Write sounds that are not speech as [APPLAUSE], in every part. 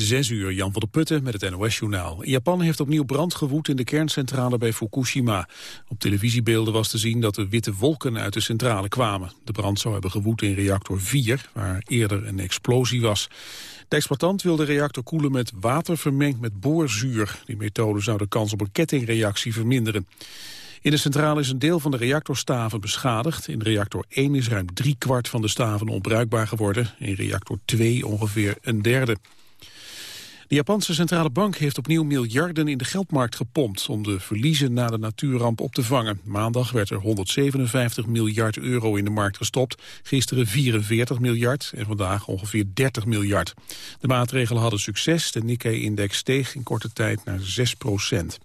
Zes uur, Jan van der Putten met het NOS-journaal. Japan heeft opnieuw brand gewoed in de kerncentrale bij Fukushima. Op televisiebeelden was te zien dat er witte wolken uit de centrale kwamen. De brand zou hebben gewoed in reactor 4, waar eerder een explosie was. De exploitant wil de reactor koelen met water vermengd met boorzuur. Die methode zou de kans op een kettingreactie verminderen. In de centrale is een deel van de reactorstaven beschadigd. In reactor 1 is ruim drie kwart van de staven onbruikbaar geworden. In reactor 2 ongeveer een derde. De Japanse centrale bank heeft opnieuw miljarden in de geldmarkt gepompt om de verliezen na de natuurramp op te vangen. Maandag werd er 157 miljard euro in de markt gestopt, gisteren 44 miljard en vandaag ongeveer 30 miljard. De maatregelen hadden succes, de Nikkei-index steeg in korte tijd naar 6 procent.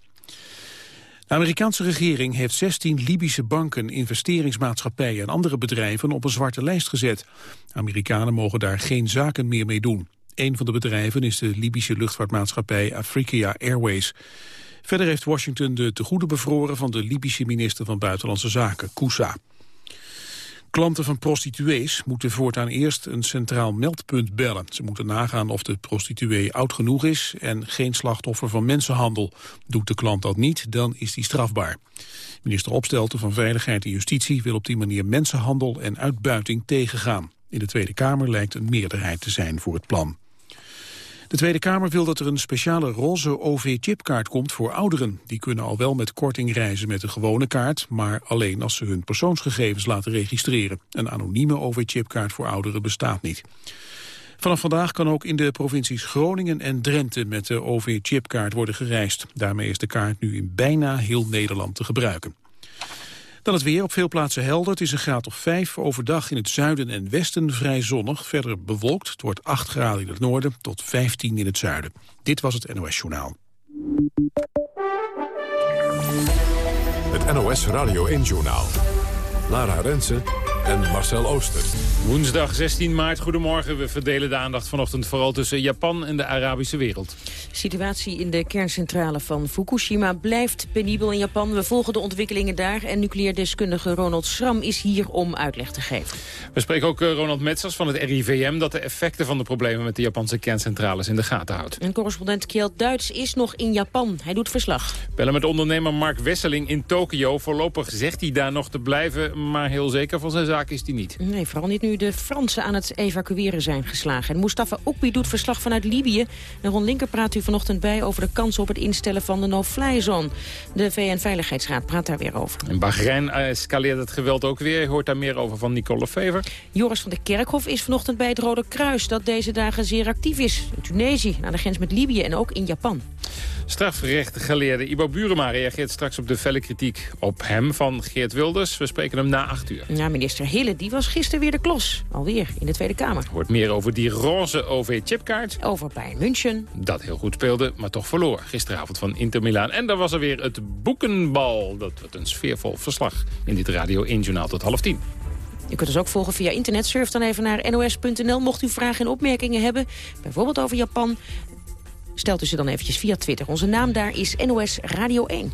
De Amerikaanse regering heeft 16 Libische banken, investeringsmaatschappijen en andere bedrijven op een zwarte lijst gezet. Amerikanen mogen daar geen zaken meer mee doen. Een van de bedrijven is de Libische luchtvaartmaatschappij Afrika Airways. Verder heeft Washington de tegoeden bevroren van de Libische minister van Buitenlandse Zaken, Koussa. Klanten van prostituees moeten voortaan eerst een centraal meldpunt bellen. Ze moeten nagaan of de prostituee oud genoeg is en geen slachtoffer van mensenhandel. Doet de klant dat niet, dan is die strafbaar. Minister Opstelten van Veiligheid en Justitie wil op die manier mensenhandel en uitbuiting tegengaan. In de Tweede Kamer lijkt een meerderheid te zijn voor het plan. De Tweede Kamer wil dat er een speciale roze OV-chipkaart komt voor ouderen. Die kunnen al wel met korting reizen met een gewone kaart, maar alleen als ze hun persoonsgegevens laten registreren. Een anonieme OV-chipkaart voor ouderen bestaat niet. Vanaf vandaag kan ook in de provincies Groningen en Drenthe met de OV-chipkaart worden gereisd. Daarmee is de kaart nu in bijna heel Nederland te gebruiken. Dan het weer op veel plaatsen helder. Het is een graad of 5. Overdag in het zuiden en westen vrij zonnig. Verder bewolkt. Het wordt 8 graden in het noorden tot 15 in het zuiden. Dit was het NOS Journaal. Het NOS Radio 1 Journaal. Lara Rensen en Marcel Ooster. Woensdag 16 maart, goedemorgen. We verdelen de aandacht vanochtend vooral tussen Japan en de Arabische wereld. De situatie in de kerncentrale van Fukushima blijft penibel in Japan. We volgen de ontwikkelingen daar en nucleair deskundige Ronald Schram is hier om uitleg te geven. We spreken ook eh, Ronald Metzers van het RIVM... dat de effecten van de problemen met de Japanse kerncentrales in de gaten houdt. En correspondent Kjeld Duits is nog in Japan. Hij doet verslag. Bellen met ondernemer Mark Wesseling in Tokio. Voorlopig zegt hij daar nog te blijven, maar heel zeker van zijn zaak is die niet. Nee, vooral niet nu de Fransen aan het evacueren zijn geslagen. En Mustafa Oekbi doet verslag vanuit Libië. En Ron Linker praat u vanochtend bij over de kans op het instellen van de no-fly zone. De VN-veiligheidsraad praat daar weer over. In Bahrein escaleert het geweld ook weer. Je hoort daar meer over van Nicole Fever. Joris van der Kerkhof is vanochtend bij het Rode Kruis... dat deze dagen zeer actief is. In Tunesië, aan de grens met Libië en ook in Japan. Strafrechtgeleerde Ibo Burema reageert straks op de felle kritiek op hem van Geert Wilders. We spreken hem na acht uur. Ja, minister Hille die was gisteren weer de klos. Alweer in de Tweede Kamer. Hoort meer over die roze OV-chipkaart. Over Bayern München. Dat heel goed speelde, maar toch verloor. Gisteravond van Inter Milaan. En dan was er weer het boekenbal. Dat wordt een sfeervol verslag in dit Radio 1 Journaal tot half tien. U kunt ons ook volgen via internet. Surf dan even naar nos.nl. Mocht u vragen en opmerkingen hebben, bijvoorbeeld over Japan... stelt u ze dan eventjes via Twitter. Onze naam daar is NOS Radio 1.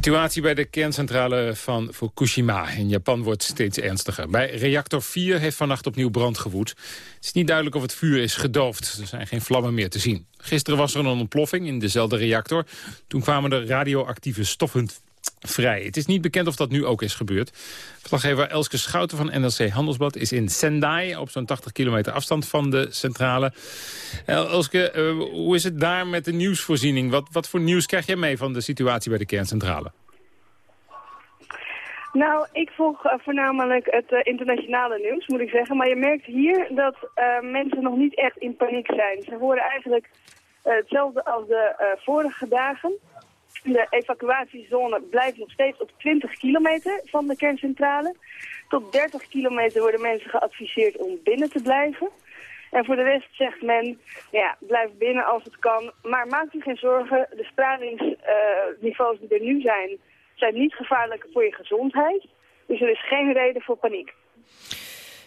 situatie bij de kerncentrale van Fukushima in Japan wordt steeds ernstiger. Bij reactor 4 heeft vannacht opnieuw brand gewoed. Het is niet duidelijk of het vuur is gedoofd. Er zijn geen vlammen meer te zien. Gisteren was er een ontploffing in dezelfde reactor. Toen kwamen er radioactieve stoffen vrij. Het is niet bekend of dat nu ook is gebeurd. Verslaggever Elske Schouten van NLC Handelsblad is in Sendai... op zo'n 80 kilometer afstand van de centrale. Elske, uh, hoe is het daar met de nieuwsvoorziening? Wat, wat voor nieuws krijg jij mee van de situatie bij de kerncentrale? Nou, ik volg uh, voornamelijk het uh, internationale nieuws, moet ik zeggen. Maar je merkt hier dat mensen nog niet echt in paniek zijn. Ze horen eigenlijk hetzelfde als de vorige dagen. De evacuatiezone blijft nog steeds op 20 kilometer van de kerncentrale. Tot 30 kilometer worden mensen geadviseerd om binnen te blijven. En voor de rest zegt men, ja, blijf binnen als het kan. Maar maak u geen zorgen, de stralingsniveaus die er nu zijn, zijn niet gevaarlijk voor je gezondheid. Dus er is geen reden voor paniek.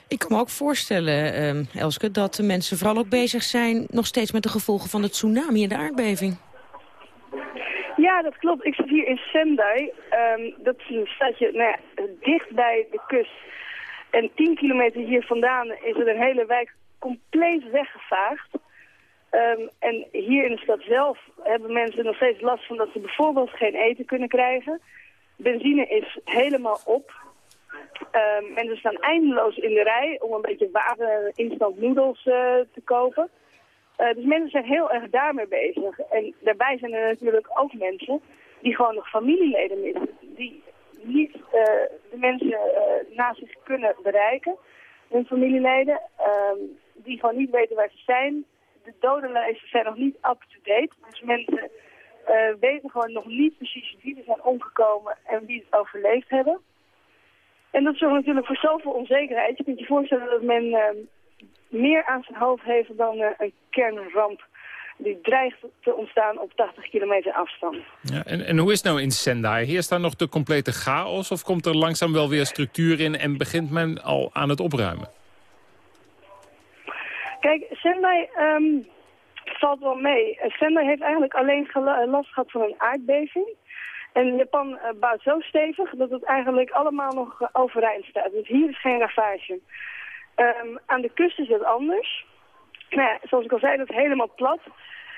Ik kan me ook voorstellen, uh, Elske, dat de mensen vooral ook bezig zijn... nog steeds met de gevolgen van het tsunami en de aardbeving. Ja, dat klopt. Ik zit hier in Sendai. Um, dat is een stadje nou ja, dicht bij de kust. En 10 kilometer hier vandaan is er een hele wijk compleet weggevaagd. Um, en hier in de stad zelf hebben mensen nog steeds last van dat ze bijvoorbeeld geen eten kunnen krijgen. Benzine is helemaal op. Mensen staan eindeloos in de rij om een beetje water instant noedels uh, te kopen. Uh, dus mensen zijn heel erg daarmee bezig. En daarbij zijn er natuurlijk ook mensen die gewoon nog familieleden missen. Die niet uh, de mensen naast zich kunnen bereiken, hun familieleden. Um, die gewoon niet weten waar ze zijn. De dodenlijsten zijn nog niet up-to-date. Dus mensen weten gewoon nog niet precies wie er zijn omgekomen en wie het overleefd hebben. En dat zorgt natuurlijk voor zoveel onzekerheid. Je kunt je voorstellen dat men uh, meer aan zijn hoofd heeft dan uh, een kernramp die dreigt te ontstaan op 80 kilometer afstand. Ja, en, en hoe is het nou in Sendai? Heerst daar nog de complete chaos of komt er langzaam wel weer structuur in en begint men al aan het opruimen? Kijk, Sendai um, valt wel mee. Sendai heeft eigenlijk alleen last gehad van een aardbeving. En Japan bouwt zo stevig dat het eigenlijk allemaal nog overeind staat. Dus hier is geen ravage. Um, aan de kust is het anders. Nou ja, zoals ik al zei, dat is helemaal plat.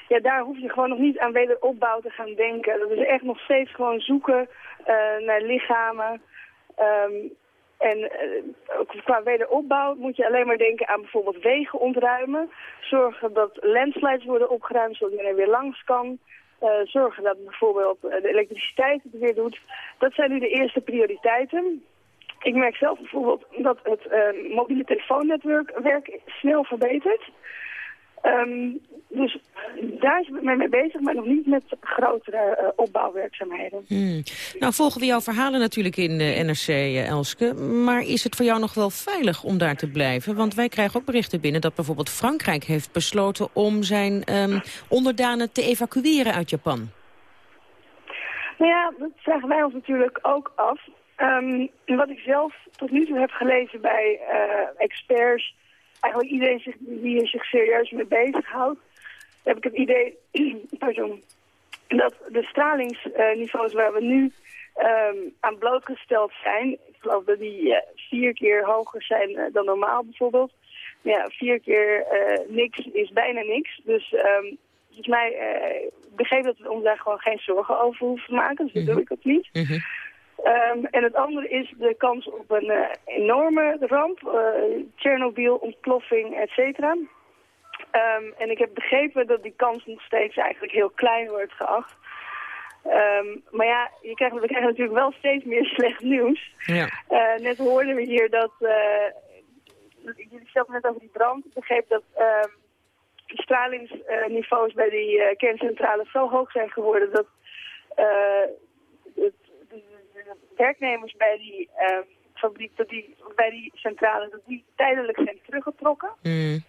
Ja, daar hoef je gewoon nog niet aan wederopbouw te gaan denken. Dat is echt nog steeds gewoon zoeken uh, naar lichamen. Um, en qua wederopbouw moet je alleen maar denken aan bijvoorbeeld wegen ontruimen. Zorgen dat landslides worden opgeruimd zodat men er weer langs kan. Uh, zorgen dat bijvoorbeeld de elektriciteit het weer doet. Dat zijn nu de eerste prioriteiten. Ik merk zelf bijvoorbeeld dat het uh, mobiele telefoonnetwerk werk snel verbetert. Um, dus daar is men mee bezig, maar nog niet met grotere uh, opbouwwerkzaamheden. Hmm. Nou volgen we jouw verhalen natuurlijk in uh, NRC, uh, Elske. Maar is het voor jou nog wel veilig om daar te blijven? Want wij krijgen ook berichten binnen dat bijvoorbeeld Frankrijk heeft besloten... om zijn um, onderdanen te evacueren uit Japan. Nou ja, dat vragen wij ons natuurlijk ook af. Um, wat ik zelf tot nu toe heb gelezen bij experts eigenlijk iedereen zich, die zich serieus mee bezighoudt, heb ik het idee [CLEARS THROAT] pardon, dat de stralingsniveaus waar we nu um, aan blootgesteld zijn, ik geloof dat die uh, vier keer hoger zijn uh, dan normaal bijvoorbeeld. Ja, vier keer uh, niks is bijna niks. Dus um, volgens mij begreep dat we ons daar gewoon geen zorgen over hoeven te maken. Dus dat doe ik ook niet. Mm -hmm. Um, en het andere is de kans op een uh, enorme ramp, uh, Tsjernobyl, ontploffing, et cetera. Um, en ik heb begrepen dat die kans nog steeds eigenlijk heel klein wordt geacht. Um, maar ja, je krijgt, we krijgen natuurlijk wel steeds meer [LAUGHS] slecht nieuws. Ja. Uh, net hoorden we hier dat, jullie stelden net over die brand, ik begreep dat de stralingsniveaus bij die kerncentrales zo hoog zijn geworden dat het werknemers bij die uh, fabriek, dat die, bij die centrale, dat die tijdelijk zijn teruggetrokken. Mm.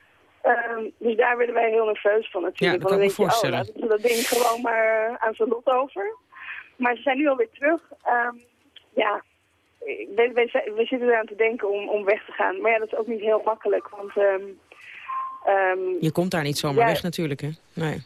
Um, dus daar werden wij heel nerveus van natuurlijk. Ja, dat kan ik me voorstellen. Je, oh, laten we dat ding gewoon maar uh, aan zijn lot over. Maar ze zijn nu alweer terug. Um, ja, we, we, we, zitten eraan te denken om, om weg te gaan. Maar ja, dat is ook niet heel makkelijk, want... Um, je komt daar niet zomaar ja, weg natuurlijk, hè? Nee.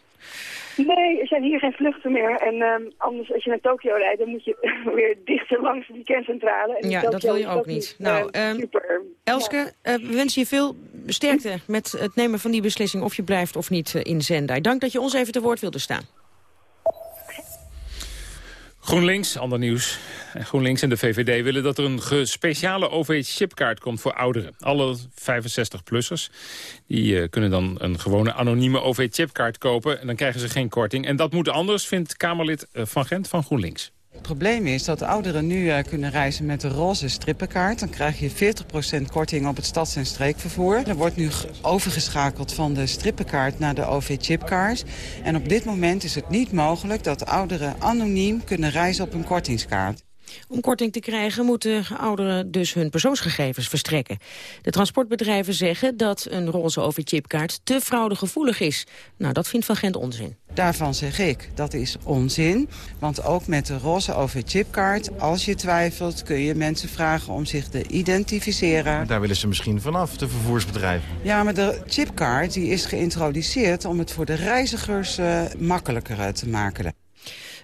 Nee, er zijn hier geen vluchten meer. En um, anders, als je naar Tokio rijdt, dan moet je [LAUGHS] weer dichter langs die kerncentrale. En ja, dat wil je ook niet. nou, uh, super. Elske, ja. uh, we wensen je veel sterkte met het nemen van die beslissing... of je blijft of niet uh, in Zendai. Dank dat je ons even te woord wilde staan. GroenLinks, ander nieuws. GroenLinks en de VVD willen dat er een speciale OV-chipkaart komt voor ouderen. Alle 65-plussers die uh, kunnen dan een gewone anonieme OV-chipkaart kopen... en dan krijgen ze geen korting. En dat moet anders, vindt Kamerlid uh, Van Gent van GroenLinks. Het probleem is dat ouderen nu uh, kunnen reizen met de roze strippenkaart. Dan krijg je 40% korting op het stads- en streekvervoer. Er wordt nu overgeschakeld van de strippenkaart naar de OV-chipkaart. En op dit moment is het niet mogelijk dat ouderen anoniem kunnen reizen op een kortingskaart. Om korting te krijgen moeten ouderen dus hun persoonsgegevens verstrekken. De transportbedrijven zeggen dat een roze overchipkaart te fraudegevoelig is. Nou, dat vindt Van Gent onzin. Daarvan zeg ik, dat is onzin. Want ook met de roze overchipkaart, als je twijfelt... kun je mensen vragen om zich te identificeren. Maar daar willen ze misschien vanaf, de vervoersbedrijven. Ja, maar de chipkaart die is geïntroduceerd om het voor de reizigers uh, makkelijker te maken.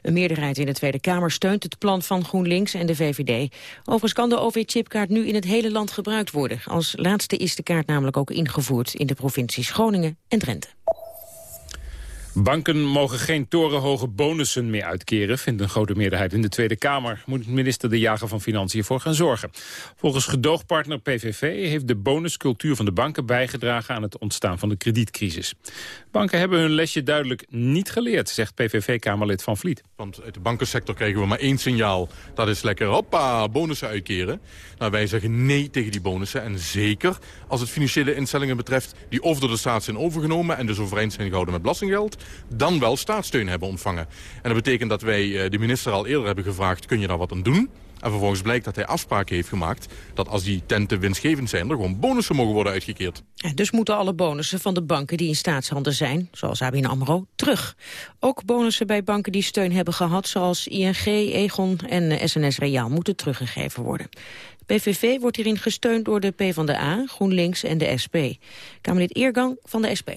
Een meerderheid in de Tweede Kamer steunt het plan van GroenLinks en de VVD. Overigens kan de OV-chipkaart nu in het hele land gebruikt worden. Als laatste is de kaart namelijk ook ingevoerd in de provincies Groningen en Drenthe. Banken mogen geen torenhoge bonussen meer uitkeren, vindt een grote meerderheid in de Tweede Kamer. Moet minister De Jager van Financiën voor gaan zorgen. Volgens gedoogpartner PVV heeft de bonuscultuur van de banken bijgedragen aan het ontstaan van de kredietcrisis. Banken hebben hun lesje duidelijk niet geleerd, zegt PVV-kamerlid Van Vliet. Want uit de bankensector krijgen we maar één signaal. Dat is lekker, hoppa, bonussen uitkeren. Nou, wij zeggen nee tegen die bonussen. En zeker als het financiële instellingen betreft... die of door de staat zijn overgenomen en dus overeind zijn gehouden met belastinggeld... dan wel staatssteun hebben ontvangen. En dat betekent dat wij eh, de minister al eerder hebben gevraagd... kun je daar wat aan doen? En vervolgens blijkt dat hij afspraken heeft gemaakt... dat als die tenten winstgevend zijn, er gewoon bonussen mogen worden uitgekeerd. dus moeten alle bonussen van de banken die in staatshanden zijn... zoals ABN AMRO, terug. Ook bonussen bij banken die steun hebben gehad... zoals ING, Egon en SNS Reaal moeten teruggegeven worden. PVV wordt hierin gesteund door de PvdA, GroenLinks en de SP. Kamerlid Eergang van de SP.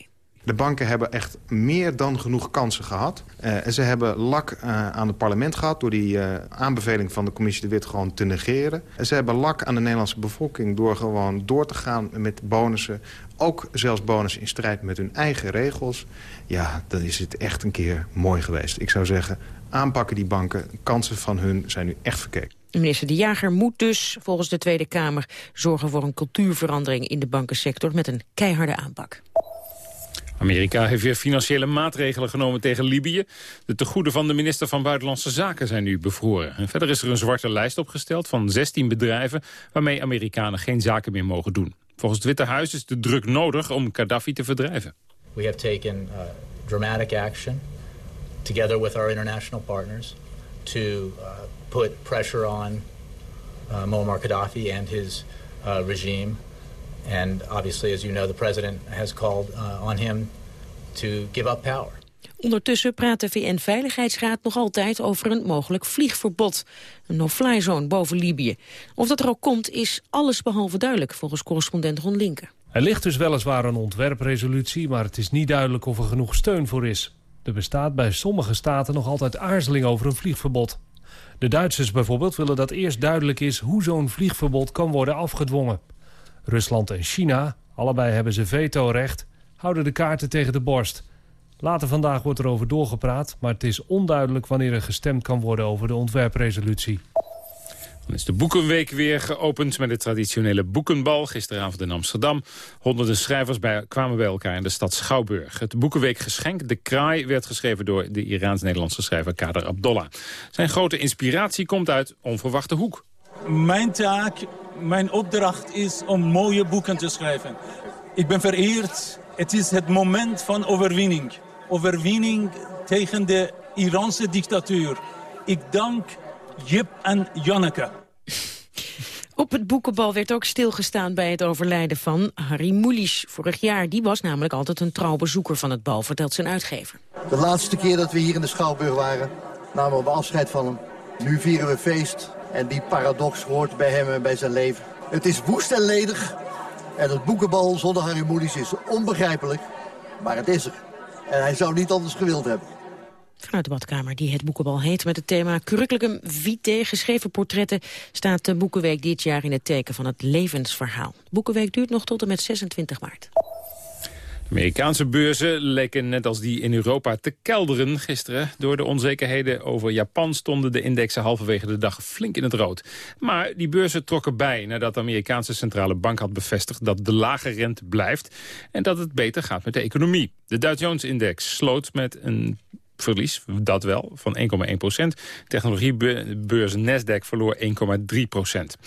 De banken hebben echt meer dan genoeg kansen gehad. Uh, ze hebben lak uh, aan het parlement gehad... door die uh, aanbeveling van de commissie de Wit gewoon te negeren. Ze hebben lak aan de Nederlandse bevolking... door gewoon door te gaan met bonussen. Ook zelfs bonussen in strijd met hun eigen regels. Ja, dan is het echt een keer mooi geweest. Ik zou zeggen, aanpakken die banken. Kansen van hun zijn nu echt verkeken. Minister De Jager moet dus volgens de Tweede Kamer zorgen voor een cultuurverandering in de bankensector met een keiharde aanpak. Amerika heeft weer financiële maatregelen genomen tegen Libië. De tegoeden van de minister van Buitenlandse Zaken zijn nu bevroren. En verder is er een zwarte lijst opgesteld van 16 bedrijven... waarmee Amerikanen geen zaken meer mogen doen. Volgens het Witte Huis is de druk nodig om Gaddafi te verdrijven. We have taken uh, dramatic action together with our international partners to uh, put pressure on uh, Muammar Gaddafi and his uh, regime And obviously, as you know, the president has called uh, on him to give up power. Ondertussen praat de VN-veiligheidsraad nog altijd over een mogelijk vliegverbod. Een no-fly zone boven Libië. Of dat er ook komt, is alles behalve duidelijk, volgens correspondent Ron Linken. Er ligt dus weliswaar een ontwerpresolutie, maar het is niet duidelijk of er genoeg steun voor is. Er bestaat bij sommige staten nog altijd aarzeling over een vliegverbod. De Duitsers bijvoorbeeld willen dat eerst duidelijk is hoe zo'n vliegverbod kan worden afgedwongen. Rusland en China, allebei hebben ze vetorecht, houden de kaarten tegen de borst. Later vandaag wordt er over doorgepraat, maar het is onduidelijk wanneer er gestemd kan worden over de ontwerpresolutie. Dan is de Boekenweek weer geopend met de traditionele boekenbal. Gisteravond in Amsterdam. Honderden schrijvers bij, kwamen bij elkaar in de stad Schouwburg. Het Boekenweekgeschenk, De Kraai, werd geschreven door de Iraans-Nederlandse schrijver Kader Abdollah. Zijn grote inspiratie komt uit onverwachte hoek. Mijn taak mijn opdracht is om mooie boeken te schrijven. Ik ben vereerd. Het is het moment van overwinning. Overwinning tegen de Iraanse dictatuur. Ik dank Jip en Janneke. Op het boekenbal werd ook stilgestaan bij het overlijden van Harry Mulisch. Vorig jaar, die was namelijk altijd een trouw bezoeker van het bal, vertelt zijn uitgever. De laatste keer dat we hier in de Schouwburg waren, namen we afscheid van hem. Nu vieren we feest en die paradox hoort bij hem en bij zijn leven. Het is woest en ledig. En het boekenbal zonder Harry is onbegrijpelijk. Maar het is er. En hij zou niet anders gewild hebben. Vanuit de badkamer die het boekenbal heet met het thema Curriculum Vitae. Geschreven portretten staat de Boekenweek dit jaar in het teken van het levensverhaal. Boekenweek duurt nog tot en met 26 maart. Amerikaanse beurzen leken net als die in Europa te kelderen gisteren. Door de onzekerheden over Japan stonden de indexen halverwege de dag flink in het rood. Maar die beurzen trokken bij nadat de Amerikaanse centrale bank had bevestigd dat de lage rente blijft en dat het beter gaat met de economie. De Dow Jones-index sloot met een verlies, dat wel, van 1,1 procent. Technologiebeurs Nasdaq verloor 1,3 procent.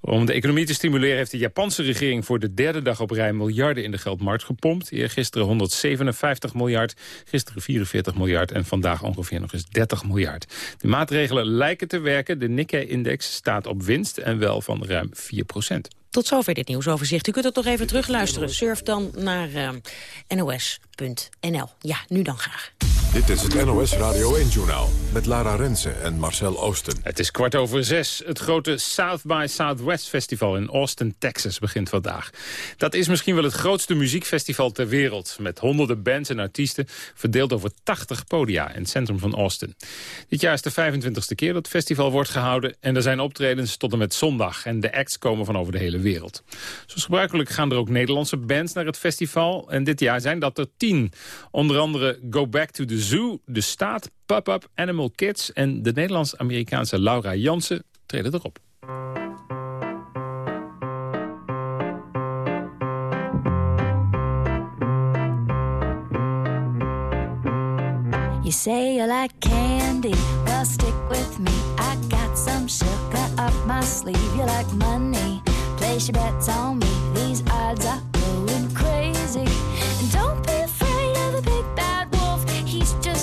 Om de economie te stimuleren heeft de Japanse regering voor de derde dag op rij miljarden in de geldmarkt gepompt. Gisteren 157 miljard, gisteren 44 miljard en vandaag ongeveer nog eens 30 miljard. De maatregelen lijken te werken. De Nikkei-index staat op winst en wel van ruim 4 procent. Tot zover dit nieuwsoverzicht. U kunt het toch even terugluisteren. Surf dan naar uh, eh, nos.nl. Ja, nu dan graag. Dit is het NOS Radio 1-journaal met Lara Rensen en Marcel Oosten. Het is kwart over zes. Het grote South by Southwest Festival in Austin, Texas begint vandaag. Dat is misschien wel het grootste muziekfestival ter wereld... met honderden bands en artiesten verdeeld over 80 podia in het centrum van Austin. Dit jaar is de 25e keer dat het festival wordt gehouden... en er zijn optredens tot en met zondag. En de acts komen van over de hele wereld. Zoals gebruikelijk gaan er ook Nederlandse bands naar het festival. En dit jaar zijn dat er tien. Onder andere Go Back to the Zoo, De Staat, Pop-Up, Animal Kids... en de Nederlands-Amerikaanse Laura Jansen treden erop. You say you like candy, well stick with me. I got some sugar up my sleeve. You like money, place your bets on me. These odds are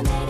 automatic.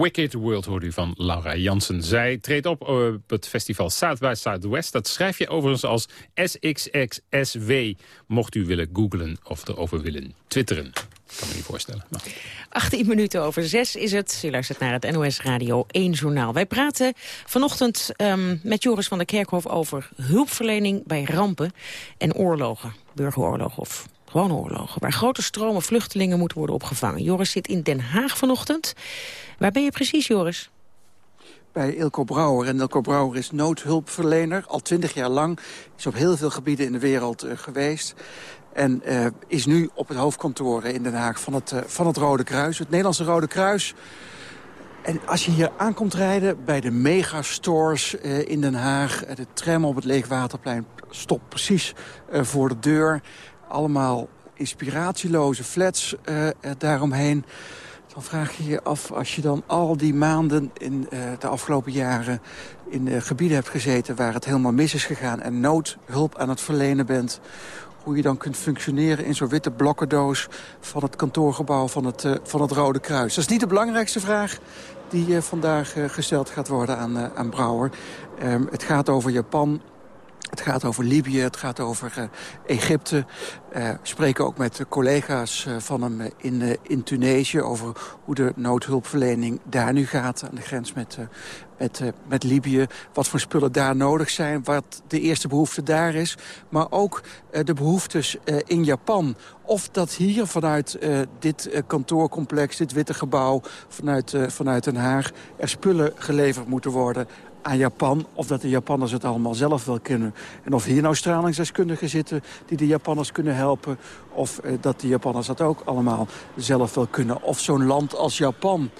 Wicked World hoort u van Laura Jansen. Zij treedt op op het festival South by Southwest. Dat schrijf je overigens als SXXSW. Mocht u willen googlen of erover willen twitteren. Kan me niet voorstellen. Maar... 18 minuten over 6 is het. U luistert naar het NOS Radio 1 journaal. Wij praten vanochtend um, met Joris van der Kerkhof over hulpverlening bij rampen en oorlogen. Burgeroorlogen of gewone oorlogen. Waar grote stromen vluchtelingen moeten worden opgevangen. Joris zit in Den Haag vanochtend. Waar ben je precies, Joris? bij Ilko Brouwer. En Ilko Brouwer is noodhulpverlener, al twintig jaar lang. Is op heel veel gebieden in de wereld uh, geweest. En uh, is nu op het hoofdkantoor in Den Haag van het, van het Rode Kruis. Het Nederlandse Rode Kruis. En als je hier aankomt rijden bij de megastores in Den Haag... de tram op het Leegwaterplein stopt precies voor de deur. Allemaal inspiratieloze flats daaromheen dan vraag je je af, als je dan al die maanden in uh, de afgelopen jaren... in gebieden hebt gezeten waar het helemaal mis is gegaan... en noodhulp aan het verlenen bent... hoe je dan kunt functioneren in zo'n witte blokkendoos... van het kantoorgebouw van het, uh, van het Rode Kruis. Dat is niet de belangrijkste vraag die vandaag gesteld gaat worden aan, aan Brouwer. Um, het gaat over Japan, het gaat over Libië, het gaat over uh, Egypte. Uh, we spreken ook met collega's uh, van hem in, in Tunesië... over hoe de noodhulpverlening daar nu gaat aan de grens met, met, met Libië. Wat voor spullen daar nodig zijn, wat de eerste behoefte daar is. Maar ook de behoeftes in Japan. Of dat hier vanuit dit kantoorcomplex, dit witte gebouw... vanuit, vanuit Den Haag, er spullen geleverd moeten worden aan Japan... of dat de Japanners het allemaal zelf wel kunnen. En of hier nou stralingsdeskundigen zitten die de Japanners kunnen helpen... of eh, dat de Japanners dat ook allemaal zelf wel kunnen. Of zo'n land als Japan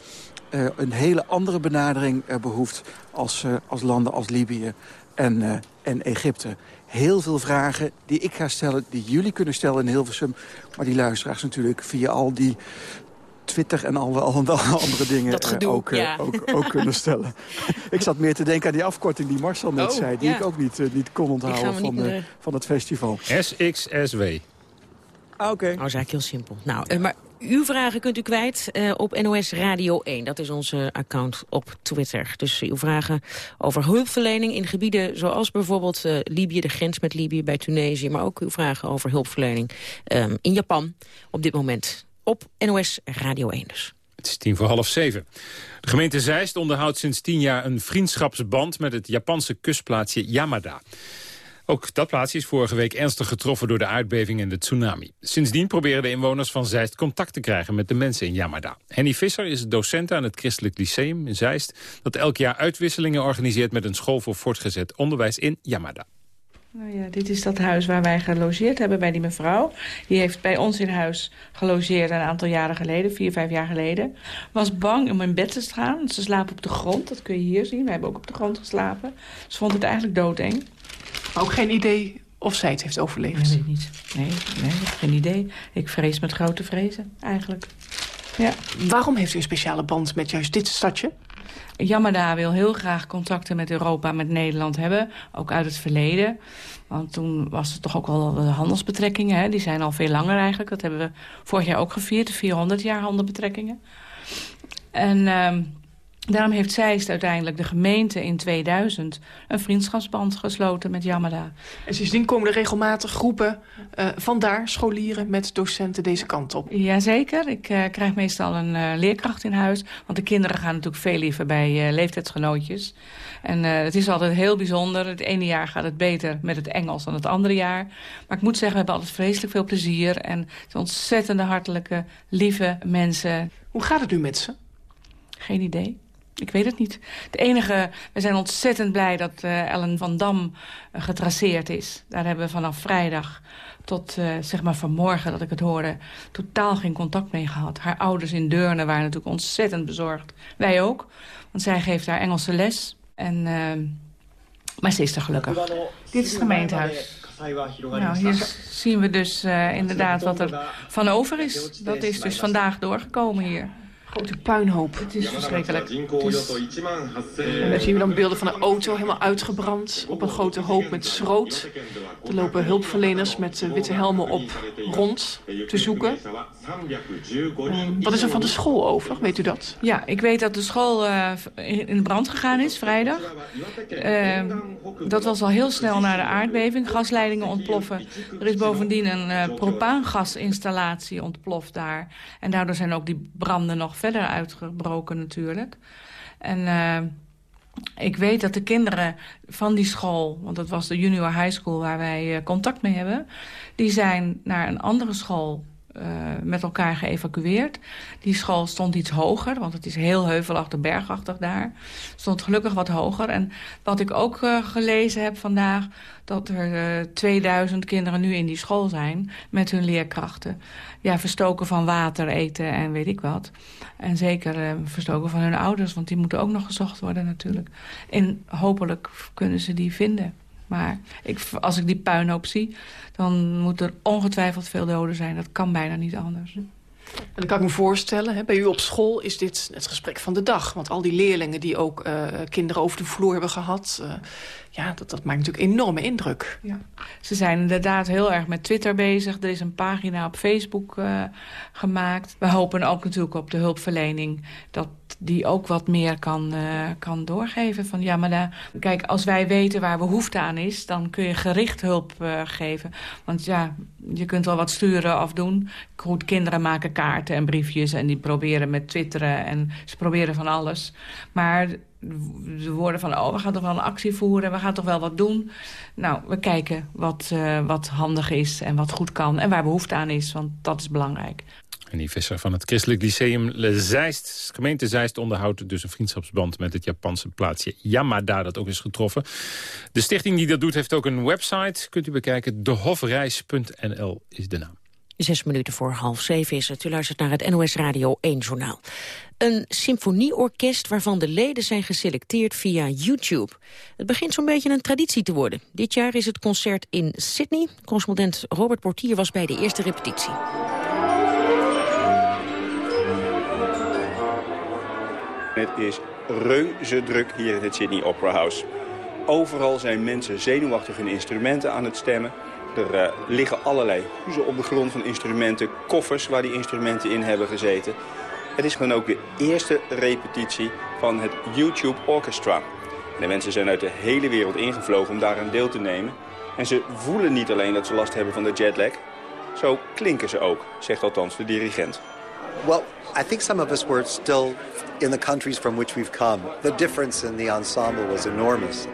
uh, een hele andere benadering uh, behoeft... Als, als landen als Libië en, en Egypte. Heel veel vragen die ik ga stellen, die jullie kunnen stellen in Hilversum... maar die luisteraars natuurlijk via al die Twitter en alle, alle andere dingen gedoe, ook, ja. ook, ook kunnen stellen. ik zat meer te denken aan die afkorting die Marcel net Oh, zei... die ja. ik ook niet, niet kon onthouden van, niet de, meer- van het festival. SXSW. Ah, Oké. Nou, is eigenlijk heel simpel. Nou, eh, maar uw vragen kunt u kwijt eh, op NOS Radio 1. Dat is onze account op Twitter. Dus uw vragen over hulpverlening in gebieden zoals bijvoorbeeld eh, Libië, de grens met Libië bij Tunesië. Maar ook uw vragen over hulpverlening ehm, in Japan op dit moment. Op NOS Radio 1 dus. Het is tien voor half zeven. De gemeente Zeist onderhoudt sinds tien jaar een vriendschapsband... met het Japanse kustplaatsje Yamada. Ook dat plaatsje is vorige week ernstig getroffen door de aardbeving en de tsunami. Sindsdien proberen de inwoners van Zeist contact te krijgen met de mensen in Yamada. Henny Visser is docent aan het Christelijk Lyceum in Zeist... dat elk jaar uitwisselingen organiseert met een school voor voortgezet onderwijs in Yamada. Nou ja, dit is dat huis waar wij gelogeerd hebben bij die mevrouw. Die heeft bij ons in huis gelogeerd een aantal jaren geleden, vier, vijf jaar geleden. Was bang om in bed te gaan. Ze slapen op de grond, dat kun je hier zien. Wij hebben ook op de grond geslapen. Ze vond het eigenlijk doodeng. Ook geen idee of zij het heeft overleefd. Nee, weet niet. Nee, nee, geen idee. Ik vrees met grote vrezen, eigenlijk. Ja. Waarom heeft u een speciale band met juist dit stadje? Yamada wil heel graag contacten met Europa, met Nederland hebben. Ook uit het verleden. Want toen was het toch ook wel de handelsbetrekkingen. Hè? Die zijn al veel langer eigenlijk. Dat hebben we vorig jaar ook gevierd. De 400 jaar handelbetrekkingen. En ehm, daarom heeft Zeist uiteindelijk de gemeente in 2000... een vriendschapsband gesloten met Yamada. En sindsdien komen er regelmatig groepen uh, vandaar, scholieren met docenten deze kant op. Jazeker. Ik uh, krijg meestal een uh, leerkracht in huis. Want de kinderen gaan natuurlijk veel liever bij leeftijdsgenootjes. En het is altijd heel bijzonder. Het ene jaar gaat het beter met het Engels dan het andere jaar. Maar ik moet zeggen, we hebben altijd vreselijk veel plezier. En het zijn ontzettende hartelijke, lieve mensen. Hoe gaat het nu met ze? Geen idee. Ik weet het niet. Het enige, we zijn ontzettend blij dat uh, Ellen van Dam uh, getraceerd is. Daar hebben we vanaf vrijdag tot uh, zeg maar vanmorgen dat ik het hoorde... totaal geen contact mee gehad. Haar ouders in Deurne waren natuurlijk ontzettend bezorgd. Wij ook, want zij geeft haar Engelse les. En, maar ze is er gelukkig. Dit is het gemeentehuis. Nou, hier zien we dus inderdaad wat er van over is. Dat is dus vandaag doorgekomen hier grote puinhoop. Het is verschrikkelijk. Het is... En daar zien we dan beelden van een auto helemaal uitgebrand op een grote hoop met schroot. Er lopen hulpverleners met uh, witte helmen op rond te zoeken. Um, wat is er van de school over, weet u dat? Ja, ik weet dat de school uh, in brand gegaan is vrijdag. Uh, dat was al heel snel na de aardbeving. Gasleidingen ontploffen. Er is bovendien een uh, propaangasinstallatie ontploft daar. En daardoor zijn ook die branden nog verder uitgebroken natuurlijk. En uh, ik weet dat de kinderen van die school... want dat was de junior high school waar wij uh, contact mee hebben... die zijn naar een andere school met elkaar geëvacueerd. Die school stond iets hoger, want het is heel heuvelachtig, bergachtig daar. Stond gelukkig wat hoger. En wat ik ook uh, gelezen heb vandaag... dat er uh, 2000 kinderen nu in die school zijn met hun leerkrachten. Ja, verstoken van water, eten en weet ik wat. En zeker verstoken van hun ouders, want die moeten ook nog gezocht worden natuurlijk. En hopelijk kunnen ze die vinden. Maar ik, als ik die puinhoop zie, dan moet er ongetwijfeld veel doden zijn. Dat kan bijna niet anders. En dan kan ik me voorstellen, hè, bij u op school is dit het gesprek van de dag. Want al die leerlingen die ook uh, kinderen over de vloer hebben gehad... Uh, ja, dat, dat maakt natuurlijk enorme indruk. Ja. Ze zijn inderdaad heel erg met Twitter bezig. Er is een pagina op Facebook uh, gemaakt. We hopen ook natuurlijk op de hulpverlening... dat die ook wat meer kan, kan doorgeven. Van, ja, maar kijk, als wij weten waar behoefte aan is... dan kun je gericht hulp geven. Want ja, je kunt wel wat sturen of doen. Goed, kinderen maken kaarten en briefjes... en die proberen met twitteren en ze proberen van alles. Maar de woorden van, oh, we gaan toch wel een actie voeren... we gaan toch wel wat doen. Nou, we kijken wat, uh, wat handig is en wat goed kan... en waar behoefte aan is, want dat is belangrijk. Annie Visser van het Christelijk Lyceum Zeist. Gemeente Zeist onderhoudt dus een vriendschapsband met het Japanse plaatsje Yamada dat ook is getroffen. De stichting die dat doet heeft ook een website. Kunt u bekijken, dehofreis.nl is de naam. Zes minuten voor half zeven is het. U luistert naar het NOS Radio 1 journaal. Een symfonieorkest waarvan de leden zijn geselecteerd via YouTube. Het begint zo'n beetje een traditie te worden. Dit jaar is het concert in Sydney. Correspondent Robert Portier was bij de eerste repetitie. Het is reuze druk hier in het Sydney Opera House. Overal zijn mensen zenuwachtig hun instrumenten aan het stemmen. Er uh, liggen allerlei huizen op de grond van instrumenten, koffers waar die instrumenten in hebben gezeten. Het is gewoon ook de eerste repetitie van het YouTube Orchestra. De mensen zijn uit de hele wereld ingevlogen om daar aan deel te nemen. En ze voelen niet alleen dat ze last hebben van de jetlag. Zo klinken ze ook, zegt althans de dirigent. Well, I think some of us were still in the countries from which we've come. The difference in the ensemble was enormous.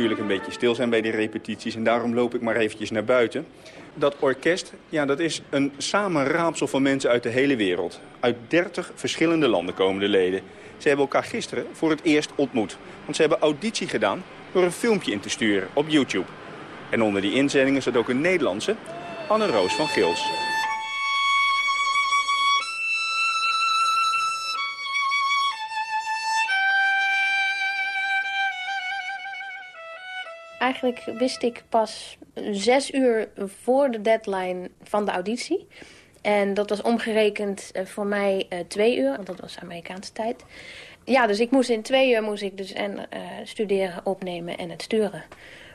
Natuurlijk een beetje stil zijn bij die repetities en daarom loop ik maar eventjes naar buiten. Dat orkest, ja, dat is een samenraapsel van mensen uit de hele wereld. Uit 30 verschillende landen komen de leden. Ze hebben elkaar gisteren voor het eerst ontmoet. Want ze hebben auditie gedaan door een filmpje in te sturen op YouTube. En onder die inzendingen zat ook een Nederlandse, Anne Roos van Gils. Eigenlijk wist ik pas zes uur voor de deadline van de auditie. En dat was omgerekend eh, voor mij uh, twee uur, want dat was Amerikaanse tijd. Ja, dus ik moest in twee uur moest ik dus en uh, studeren, opnemen en het sturen.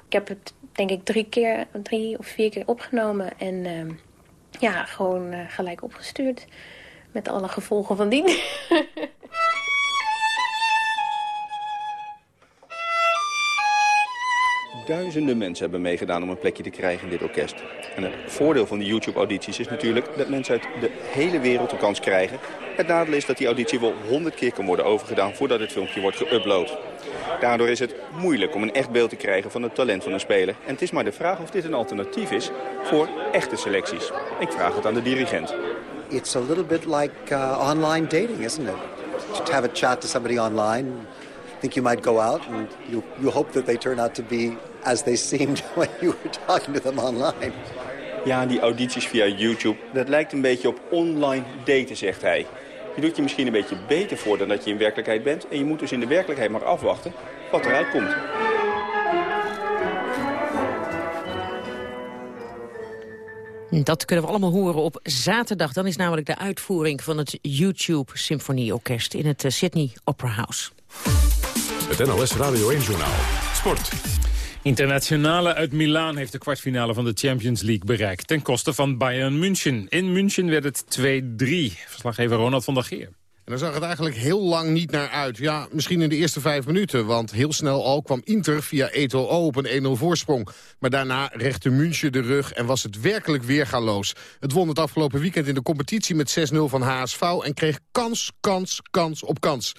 Ik heb het denk ik drie keer, drie of vier keer opgenomen en uh, ja, gewoon gelijk opgestuurd. Met alle gevolgen van dien. [LAUGHS] Duizenden mensen hebben meegedaan om een plekje te krijgen in dit orkest. En het voordeel van die YouTube-audities is natuurlijk dat mensen uit de hele wereld een kans krijgen. Het nadeel is dat die auditie wel honderd keer kan worden overgedaan voordat het filmpje wordt geüpload. Daardoor is het moeilijk om een echt beeld te krijgen van het talent van een speler. En het is maar de vraag of dit een alternatief is voor echte selecties. Ik vraag het aan de dirigent. It's a little bit like uh, online dating, isn't it? To have a chat to somebody online, think you might go out and you, you hope that they turn out to be as they seemed [LAUGHS] when you were talking to them online. Ja, die audities via YouTube, dat lijkt een beetje op online daten, zegt hij. Je doet je misschien een beetje beter voor dan dat je in werkelijkheid bent. En je moet dus in de werkelijkheid maar afwachten wat eruit komt. Dat kunnen we allemaal horen op zaterdag. Dan is namelijk de uitvoering van het YouTube Symfonieorkest in het Sydney Opera House. Het NOS Radio 1 Journaal. Sport. Internationale uit Milaan heeft de kwartfinale van de Champions League bereikt... ten koste van Bayern München. In München werd het 2-3. Verslaggever Ronald van der Geer. En daar zag het eigenlijk heel lang niet naar uit. Ja, misschien in de eerste vijf minuten, want heel snel al kwam Inter via Eto'o op een 1-0 voorsprong. Maar daarna rechte München de rug en was het werkelijk weergaloos. Het won het afgelopen weekend in de competitie met 6-0 van HSV en kreeg kans, kans, kans op kans.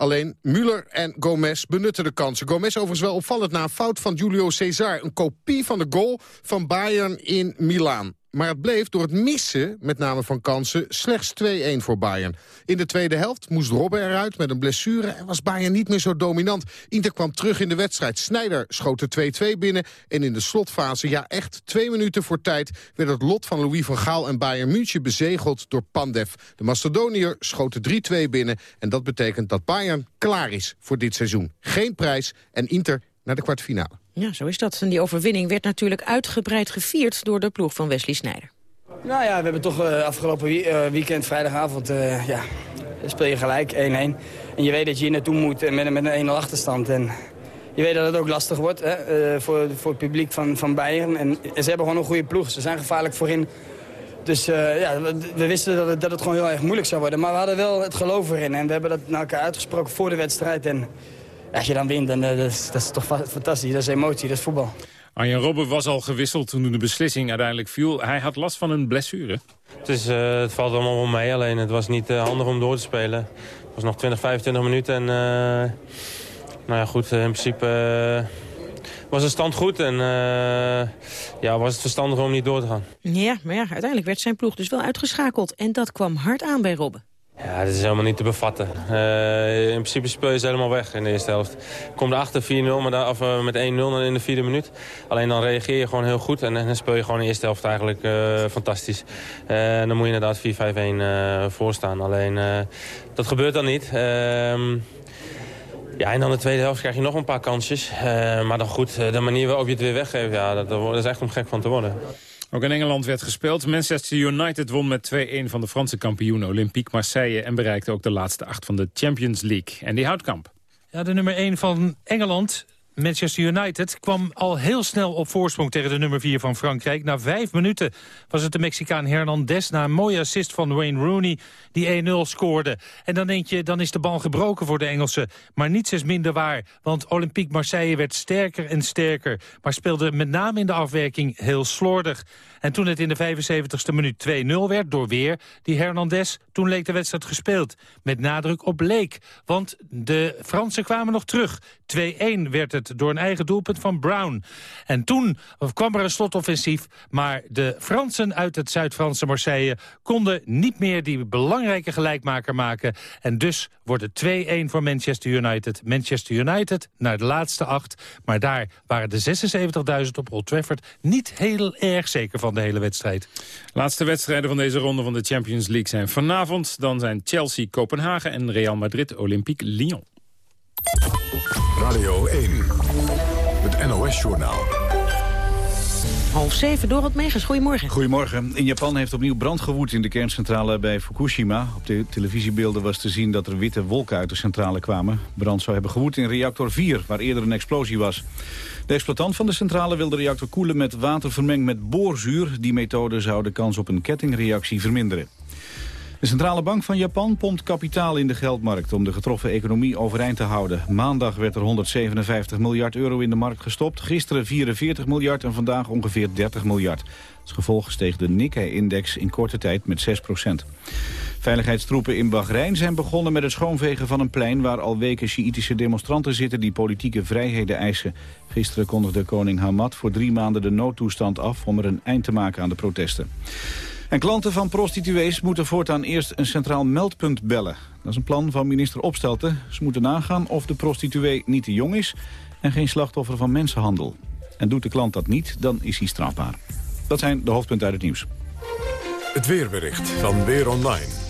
Alleen Müller en Gomez benutten de kansen. Gomez overigens wel opvallend na een fout van Julio Cesar. Een kopie van de goal van Bayern in Milaan. Maar het bleef door het missen, met name van kansen, slechts 2-1 voor Bayern. In de tweede helft moest Robben eruit met een blessure... en was Bayern niet meer zo dominant. Inter kwam terug in de wedstrijd. Sneijder schoot de 2-2 binnen. En in de slotfase, ja echt twee minuten voor tijd... werd het lot van Louis van Gaal en Bayern München bezegeld door Pandev. De Macedoniër schoot de 3-2 binnen. En dat betekent dat Bayern klaar is voor dit seizoen. Geen prijs en Inter naar de kwartfinale. Ja, zo is dat. En die overwinning werd natuurlijk uitgebreid gevierd door de ploeg van Wesley Sneijder. Nou ja, we hebben toch uh, afgelopen weekend, vrijdagavond, uh, ja, speel je gelijk, 1-1. En je weet dat je hier naartoe moet met, met een 1-0 achterstand. En je weet dat het ook lastig wordt hè, voor, voor het publiek van, van Bayern. En, ze hebben gewoon een goede ploeg. Ze zijn gevaarlijk voorin. Dus ja, we, we wisten dat het, dat het gewoon heel erg moeilijk zou worden. Maar we hadden wel het geloof erin. En we hebben dat naar elkaar uitgesproken voor de wedstrijd. En, als je dan wint, dan, dat, is, dat is toch fantastisch. Dat is emotie, dat is voetbal. Arjen Robben was al gewisseld toen de beslissing uiteindelijk viel. Hij had last van een blessure. Het, is, uh, het valt allemaal wel mee, alleen het was niet uh, handig om door te spelen. Het was nog 20, 25 minuten en... Uh, nou ja, goed, in principe was de stand goed en ja, was het verstandig om niet door te gaan. Ja, maar ja, uiteindelijk werd zijn ploeg dus wel uitgeschakeld. En dat kwam hard aan bij Robben. Ja, dat is helemaal niet te bevatten. Uh, in principe speel je ze helemaal weg in de eerste helft. Komt achter 4-0 of uh, met 1-0 in de vierde minuut. Alleen dan reageer je gewoon heel goed en dan speel je gewoon de eerste helft eigenlijk uh, fantastisch. dan moet je inderdaad 4-5-1 voorstaan. Alleen dat gebeurt dan niet. Ehm, ja, en dan de tweede helft krijg je nog een paar kansjes. maar dan goed, de manier waarop je het weer weggeeft, ja, dat, dat is echt om gek van te worden. Ook in Engeland werd gespeeld. Manchester United won met 2-1 van de Franse kampioen Olympique Marseille... en bereikte ook de laatste acht van de Champions League. En die Houtkamp. Ja, de nummer 1 van Engeland, Manchester United kwam al heel snel op voorsprong tegen de nummer 4 van Frankrijk. Na vijf minuten was het de Mexicaan Hernandez na een mooie assist van Wayne Rooney die 1-0 scoorde. En dan denk je, dan is de bal gebroken voor de Engelsen. Maar niets is minder waar, want Olympique Marseille werd sterker en sterker. Maar speelde met name in de afwerking heel slordig. En toen het in de 75ste minuut 2-0 werd door weer die Hernandez... toen leek de wedstrijd gespeeld. Met nadruk op leek. Want de Fransen kwamen nog terug. 2-1 werd het door een eigen doelpunt van Brown. En toen kwam er een slotoffensief. Maar de Fransen uit het Zuid-Franse Marseille... konden niet meer die belangrijke gelijkmaker maken. En dus wordt het 2-1 voor Manchester United. Manchester United naar de laatste acht. Maar daar waren de 76.000 op Old Trafford niet heel erg zeker van de hele wedstrijd. Laatste wedstrijden van deze ronde van de Champions League zijn vanavond. Dan zijn Chelsea, Kopenhagen en Real Madrid, Olympique Lyon. Radio 1, het NOS-journaal. Half zeven, Dorot Megens, goedemorgen. Goedemorgen. In Japan heeft opnieuw brand gewoed in de kerncentrale bij Fukushima. Op de televisiebeelden was te zien dat er witte wolken uit de centrale kwamen. Brand zou hebben gewoed in reactor 4, waar eerder een explosie was. De exploitant van de centrale wil de reactor koelen met water vermengd met boorzuur. Die methode zou de kans op een kettingreactie verminderen. De Centrale Bank van Japan pompt kapitaal in de geldmarkt om de getroffen economie overeind te houden. Maandag werd er 157 miljard euro in de markt gestopt. Gisteren 44 miljard en vandaag ongeveer 30 miljard. Als gevolg steeg de Nikkei-index in korte tijd met 6 procent. Veiligheidstroepen in Bahrein zijn begonnen met het schoonvegen van een plein... waar al weken Sjiitische demonstranten zitten die politieke vrijheden eisen. Gisteren kondigde koning Hamad voor drie maanden de noodtoestand af... om er een eind te maken aan de protesten. En klanten van prostituees moeten voortaan eerst een centraal meldpunt bellen. Dat is een plan van minister Opstelten. Ze moeten nagaan of de prostituee niet te jong is... en geen slachtoffer van mensenhandel. En doet de klant dat niet, dan is hij strafbaar. Dat zijn de hoofdpunten uit het nieuws. Het weerbericht van Weer Online.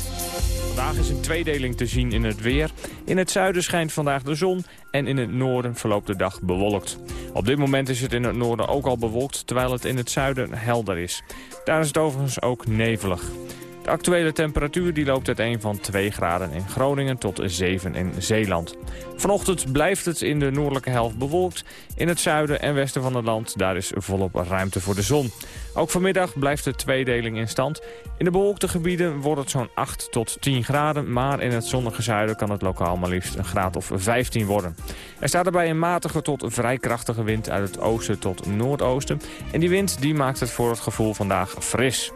Vandaag is een tweedeling te zien in het weer. In het zuiden schijnt vandaag de zon en in het noorden verloopt de dag bewolkt. Op dit moment is het in het noorden ook al bewolkt, terwijl het in het zuiden helder is. Daar is het overigens ook nevelig. De actuele temperatuur die loopt uiteen van 2 graden in Groningen tot 7 in Zeeland. Vanochtend blijft het in de noordelijke helft bewolkt. In het zuiden en westen van het land daar is volop ruimte voor de zon. Ook vanmiddag blijft de tweedeling in stand. In de bewolkte gebieden wordt het zo'n 8 tot 10 graden... maar in het zonnige zuiden kan het lokaal maar liefst een graad of 15 worden. Er staat erbij een matige tot vrij krachtige wind uit het oosten tot noordoosten. En die wind die maakt het voor het gevoel vandaag fris.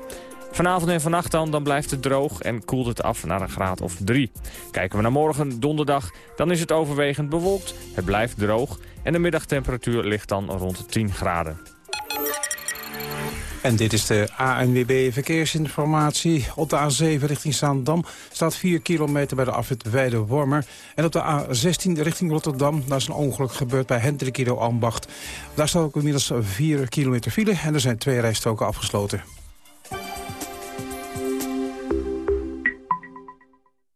Vanavond en vannacht dan, dan blijft het droog en koelt het af naar een graad of 3. Kijken we naar morgen, donderdag, dan is het overwegend bewolkt. Het blijft droog en de middagtemperatuur ligt dan rond 10 graden. En dit is de ANWB Verkeersinformatie. Op de A7 richting Zaandam staat 4 kilometer bij de afwit Weide-Wormer. En op de A16 richting Rotterdam, daar is een ongeluk gebeurd bij Hendrik Ambacht. Daar staat ook inmiddels 4 kilometer file en er zijn twee rijstroken afgesloten.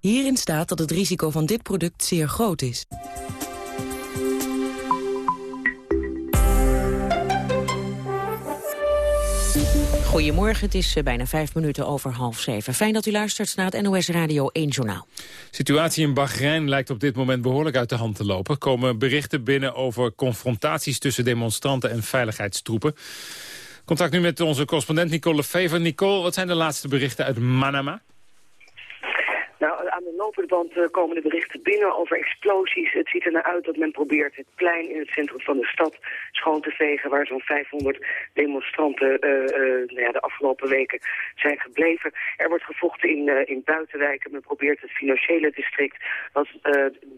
Hierin staat dat het risico van dit product zeer groot is. Goedemorgen, het is eh, bijna vijf minuten over half zeven. Fijn dat u luistert naar het NOS Radio 1 Journaal. situatie in Bahrein lijkt op dit moment behoorlijk uit de hand te lopen. Er komen berichten binnen over confrontaties tussen demonstranten en veiligheidstroepen. Contact nu met onze correspondent Nicole Fever. Nicole, wat zijn de laatste berichten uit Manama? Nou, aan de lopende band uh, komen de berichten binnen over explosies. Het ziet er naar uit dat men probeert het plein in het centrum van de stad schoon te vegen... waar zo'n 500 demonstranten uh, uh, nou ja, de afgelopen weken zijn gebleven. Er wordt gevochten in, in buitenwijken. Men probeert het financiële district, wat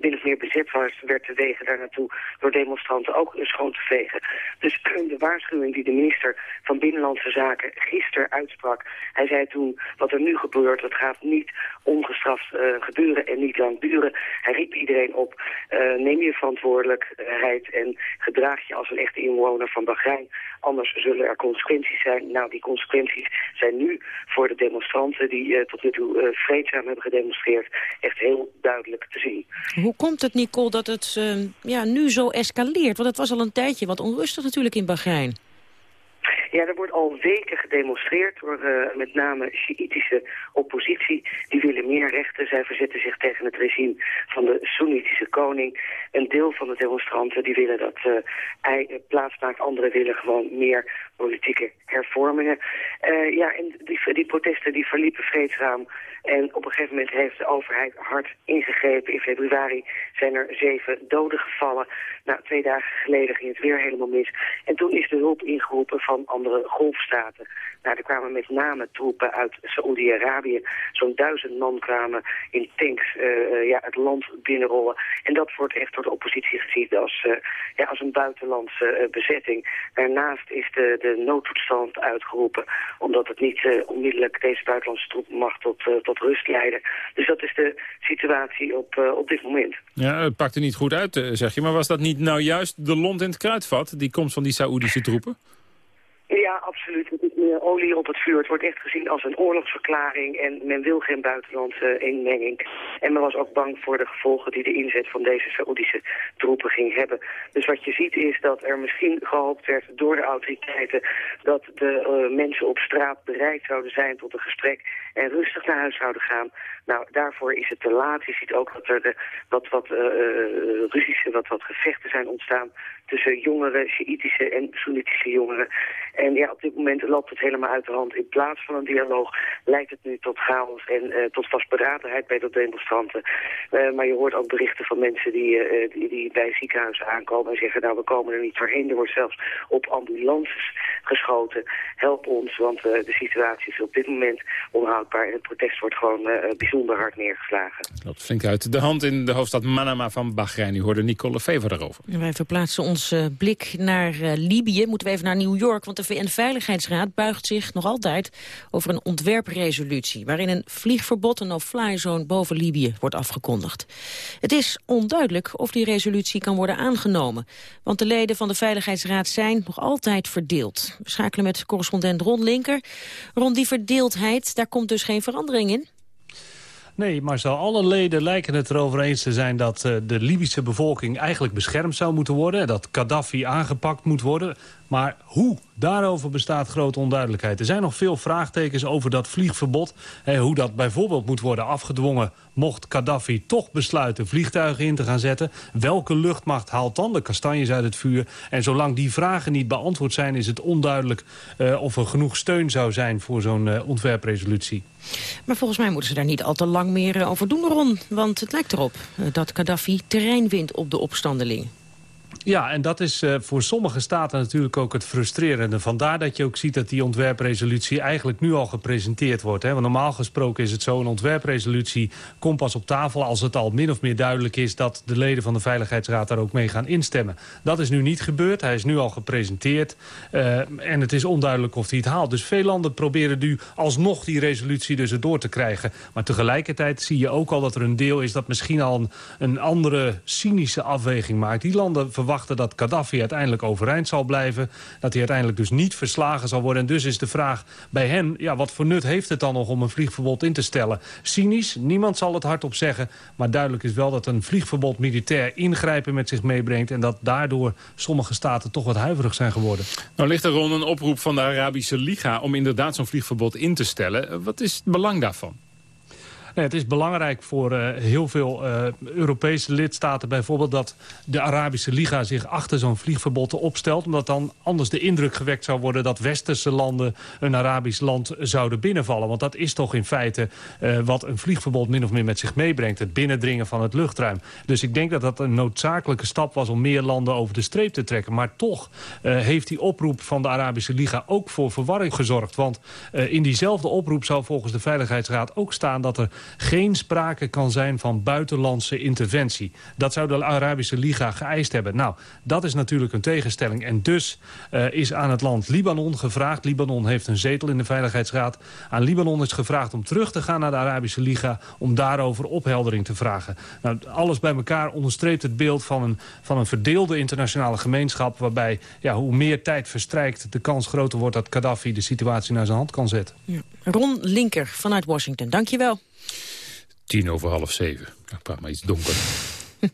min meer bezet was... werd te wegen daar naartoe door demonstranten ook schoon te vegen. Dus [CLEARS THROAT] de waarschuwing die de minister van Binnenlandse Zaken gisteren uitsprak... hij zei toen, wat er nu gebeurt, dat gaat niet ongestraft gebeuren en niet lang duren. Hij riep iedereen op, uh, neem je verantwoordelijkheid en gedraag je als een echte inwoner van Bahrein. Anders zullen er consequenties zijn. Nou, die consequenties zijn nu voor de demonstranten die uh, tot nu toe vreedzaam hebben gedemonstreerd echt heel duidelijk te zien. Hoe komt het, Nicole, dat het ja, nu zo escaleert? Want het was al een tijdje wat onrustig natuurlijk in Bahrein. Ja, er wordt al weken gedemonstreerd door uh, met name Sjiitische oppositie. Die willen meer rechten. Zij verzetten zich tegen het regime van de Soenitische koning. Een deel van de demonstranten die willen dat uh, hij plaats maakt. Anderen willen gewoon meer politieke hervormingen. Uh, ja, en die, die protesten die verliepen vreedzaam. En op een gegeven moment heeft de overheid hard ingegrepen. In februari zijn er zeven doden gevallen. Nou, twee dagen geleden ging het weer helemaal mis. En toen is de hulp ingeroepen van andere golfstaten. Nou, er kwamen met name troepen uit Saoedi-Arabië. Zo'n duizend man kwamen in tanks uh, ja, het land binnenrollen. En dat wordt echt door de oppositie gezien als, uh, ja, als een buitenlandse bezetting. Daarnaast is de, de noodtoestand uitgeroepen... omdat het niet onmiddellijk deze buitenlandse troep mag tot, tot rust leiden. Dus dat is de situatie op, op dit moment. Ja, het pakte niet goed uit, zeg je. Maar was dat niet nou juist de lont in het kruidvat, die komst van die Saoedische troepen? Ja, absoluut. Meer olie op het vuur. Het wordt echt gezien als een oorlogsverklaring en men wil geen buitenlandse inmenging. En men was ook bang voor de gevolgen die de inzet van deze Saoedische troepen ging hebben. Dus wat je ziet is dat er misschien gehoopt werd door de autoriteiten dat de uh, mensen op straat bereid zouden zijn tot een gesprek en rustig naar huis zouden gaan. Nou, daarvoor is het te laat. Je ziet ook dat er de, wat, wat uh, Russische, wat, wat gevechten zijn ontstaan tussen jongeren, Sjiitische en Soenitische jongeren. En ja, op dit moment loopt het helemaal uit de hand. In plaats van een dialoog lijkt het nu tot chaos en uh, tot vastberadenheid bij de demonstranten. Uh, maar je hoort ook berichten van mensen die, uh, die, die, bij ziekenhuizen aankomen en zeggen... nou, we komen er niet doorheen. Er wordt zelfs op ambulances geschoten. Help ons, want de situatie is op dit moment onhoudbaar... en het protest wordt gewoon bijzonder hard neergeslagen. Dat flink uit de hand in de hoofdstad Manama van Bahrein. U hoorde Nicole Fever daarover. wij verplaatsen ons blik naar Libië. Moeten we even naar New York, want de VN-veiligheidsraad buigt zich nog altijd over een ontwerpresolutie... waarin een vliegverbod, een no-fly zone boven Libië, wordt afgekondigd. Het is onduidelijk of die resolutie kan worden aangenomen... want de leden van de Veiligheidsraad zijn nog altijd verdeeld. We schakelen met correspondent Ron Linker. Ron, die verdeeldheid, daar komt dus geen verandering in? Nee, maar zo alle leden lijken het erover eens te zijn... dat uh, de Libische bevolking eigenlijk beschermd zou moeten worden... dat Gaddafi aangepakt moet worden. Maar hoe? Daarover bestaat grote onduidelijkheid. Er zijn nog veel vraagtekens over dat vliegverbod. Eh, hoe dat bijvoorbeeld moet worden afgedwongen... mocht Gaddafi toch besluiten vliegtuigen in te gaan zetten. Welke luchtmacht haalt dan de kastanjes uit het vuur? En zolang die vragen niet beantwoord zijn... is het onduidelijk uh, of er genoeg steun zou zijn voor zo'n uh, ontwerpresolutie. Maar volgens mij moeten ze daar niet al te lang meer over doen, Ron. Want het lijkt erop dat Gaddafi terrein wint op de opstandelingen. Ja, en dat is uh, voor sommige staten natuurlijk ook het frustrerende. Vandaar dat je ook ziet dat die ontwerpresolutie eigenlijk nu al gepresenteerd wordt. Hè? Want normaal gesproken is het zo, een ontwerpresolutie komt pas op tafel... als het al min of meer duidelijk is dat de leden van de Veiligheidsraad daar ook mee gaan instemmen. Dat is nu niet gebeurd, hij is nu al gepresenteerd. Uh, en het is onduidelijk of hij het haalt. Dus veel landen proberen nu alsnog die resolutie dus erdoor te krijgen. Maar tegelijkertijd zie je ook al dat er een deel is... dat misschien al een, een andere cynische afweging maakt. Die landen verwachten dat Gaddafi uiteindelijk overeind zal blijven. Dat hij uiteindelijk dus niet verslagen zal worden. En dus is de vraag bij hen, ja, wat voor nut heeft het dan nog om een vliegverbod in te stellen? Cynisch, niemand zal het hardop zeggen. Maar duidelijk is wel dat een vliegverbod militair ingrijpen met zich meebrengt. En dat daardoor sommige staten toch wat huiverig zijn geworden. Nou ligt er rond een oproep van de Arabische Liga om inderdaad zo'n vliegverbod in te stellen. Wat is het belang daarvan? Het is belangrijk voor uh, heel veel uh, Europese lidstaten bijvoorbeeld... dat de Arabische Liga zich achter zo'n vliegverbod opstelt. Omdat dan anders de indruk gewekt zou worden... dat westerse landen een Arabisch land zouden binnenvallen. Want dat is toch in feite uh, wat een vliegverbod min of meer met zich meebrengt. Het binnendringen van het luchtruim. Dus ik denk dat dat een noodzakelijke stap was... om meer landen over de streep te trekken. Maar toch heeft die oproep van de Arabische Liga ook voor verwarring gezorgd. Want in diezelfde oproep zou volgens de Veiligheidsraad ook staan... dat er geen sprake kan zijn van buitenlandse interventie. Dat zou de Arabische Liga geëist hebben. Nou, dat is natuurlijk een tegenstelling. En dus uh, is aan het land Libanon gevraagd... Libanon heeft een zetel in de Veiligheidsraad. Aan Libanon is gevraagd om terug te gaan naar de Arabische Liga... om daarover opheldering te vragen. Nou, alles bij elkaar onderstreept het beeld van een, van een verdeelde internationale gemeenschap... waarbij ja, hoe meer tijd verstrijkt, de kans groter wordt... dat Gaddafi de situatie naar zijn hand kan zetten. Ja. Ron Linker vanuit Washington, dank je wel. Tien over half zeven. Ik praat maar iets donker. [LAUGHS]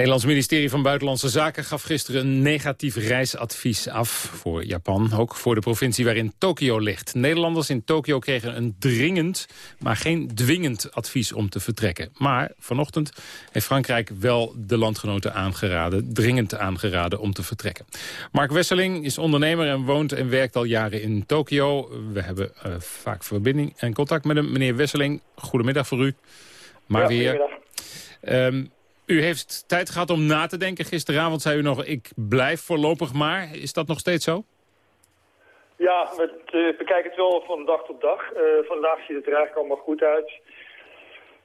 Het Nederlands ministerie van Buitenlandse Zaken gaf gisteren een negatief reisadvies af voor Japan. Ook voor de provincie waarin Tokio ligt. Nederlanders in Tokio kregen een dringend, maar geen dwingend advies om te vertrekken. Maar vanochtend heeft Frankrijk wel de landgenoten aangeraden, dringend aangeraden om te vertrekken. Mark Wesseling is ondernemer en woont en werkt al jaren in Tokio. We hebben uh, vaak verbinding en contact met hem. Meneer Wesseling, goedemiddag voor u. Maar ja, weer. Um, u heeft tijd gehad om na te denken. Gisteravond zei u nog, ik blijf voorlopig maar. Is dat nog steeds zo? Ja, we uh, bekijken het wel van dag tot dag. Uh, vandaag ziet het er eigenlijk allemaal goed uit.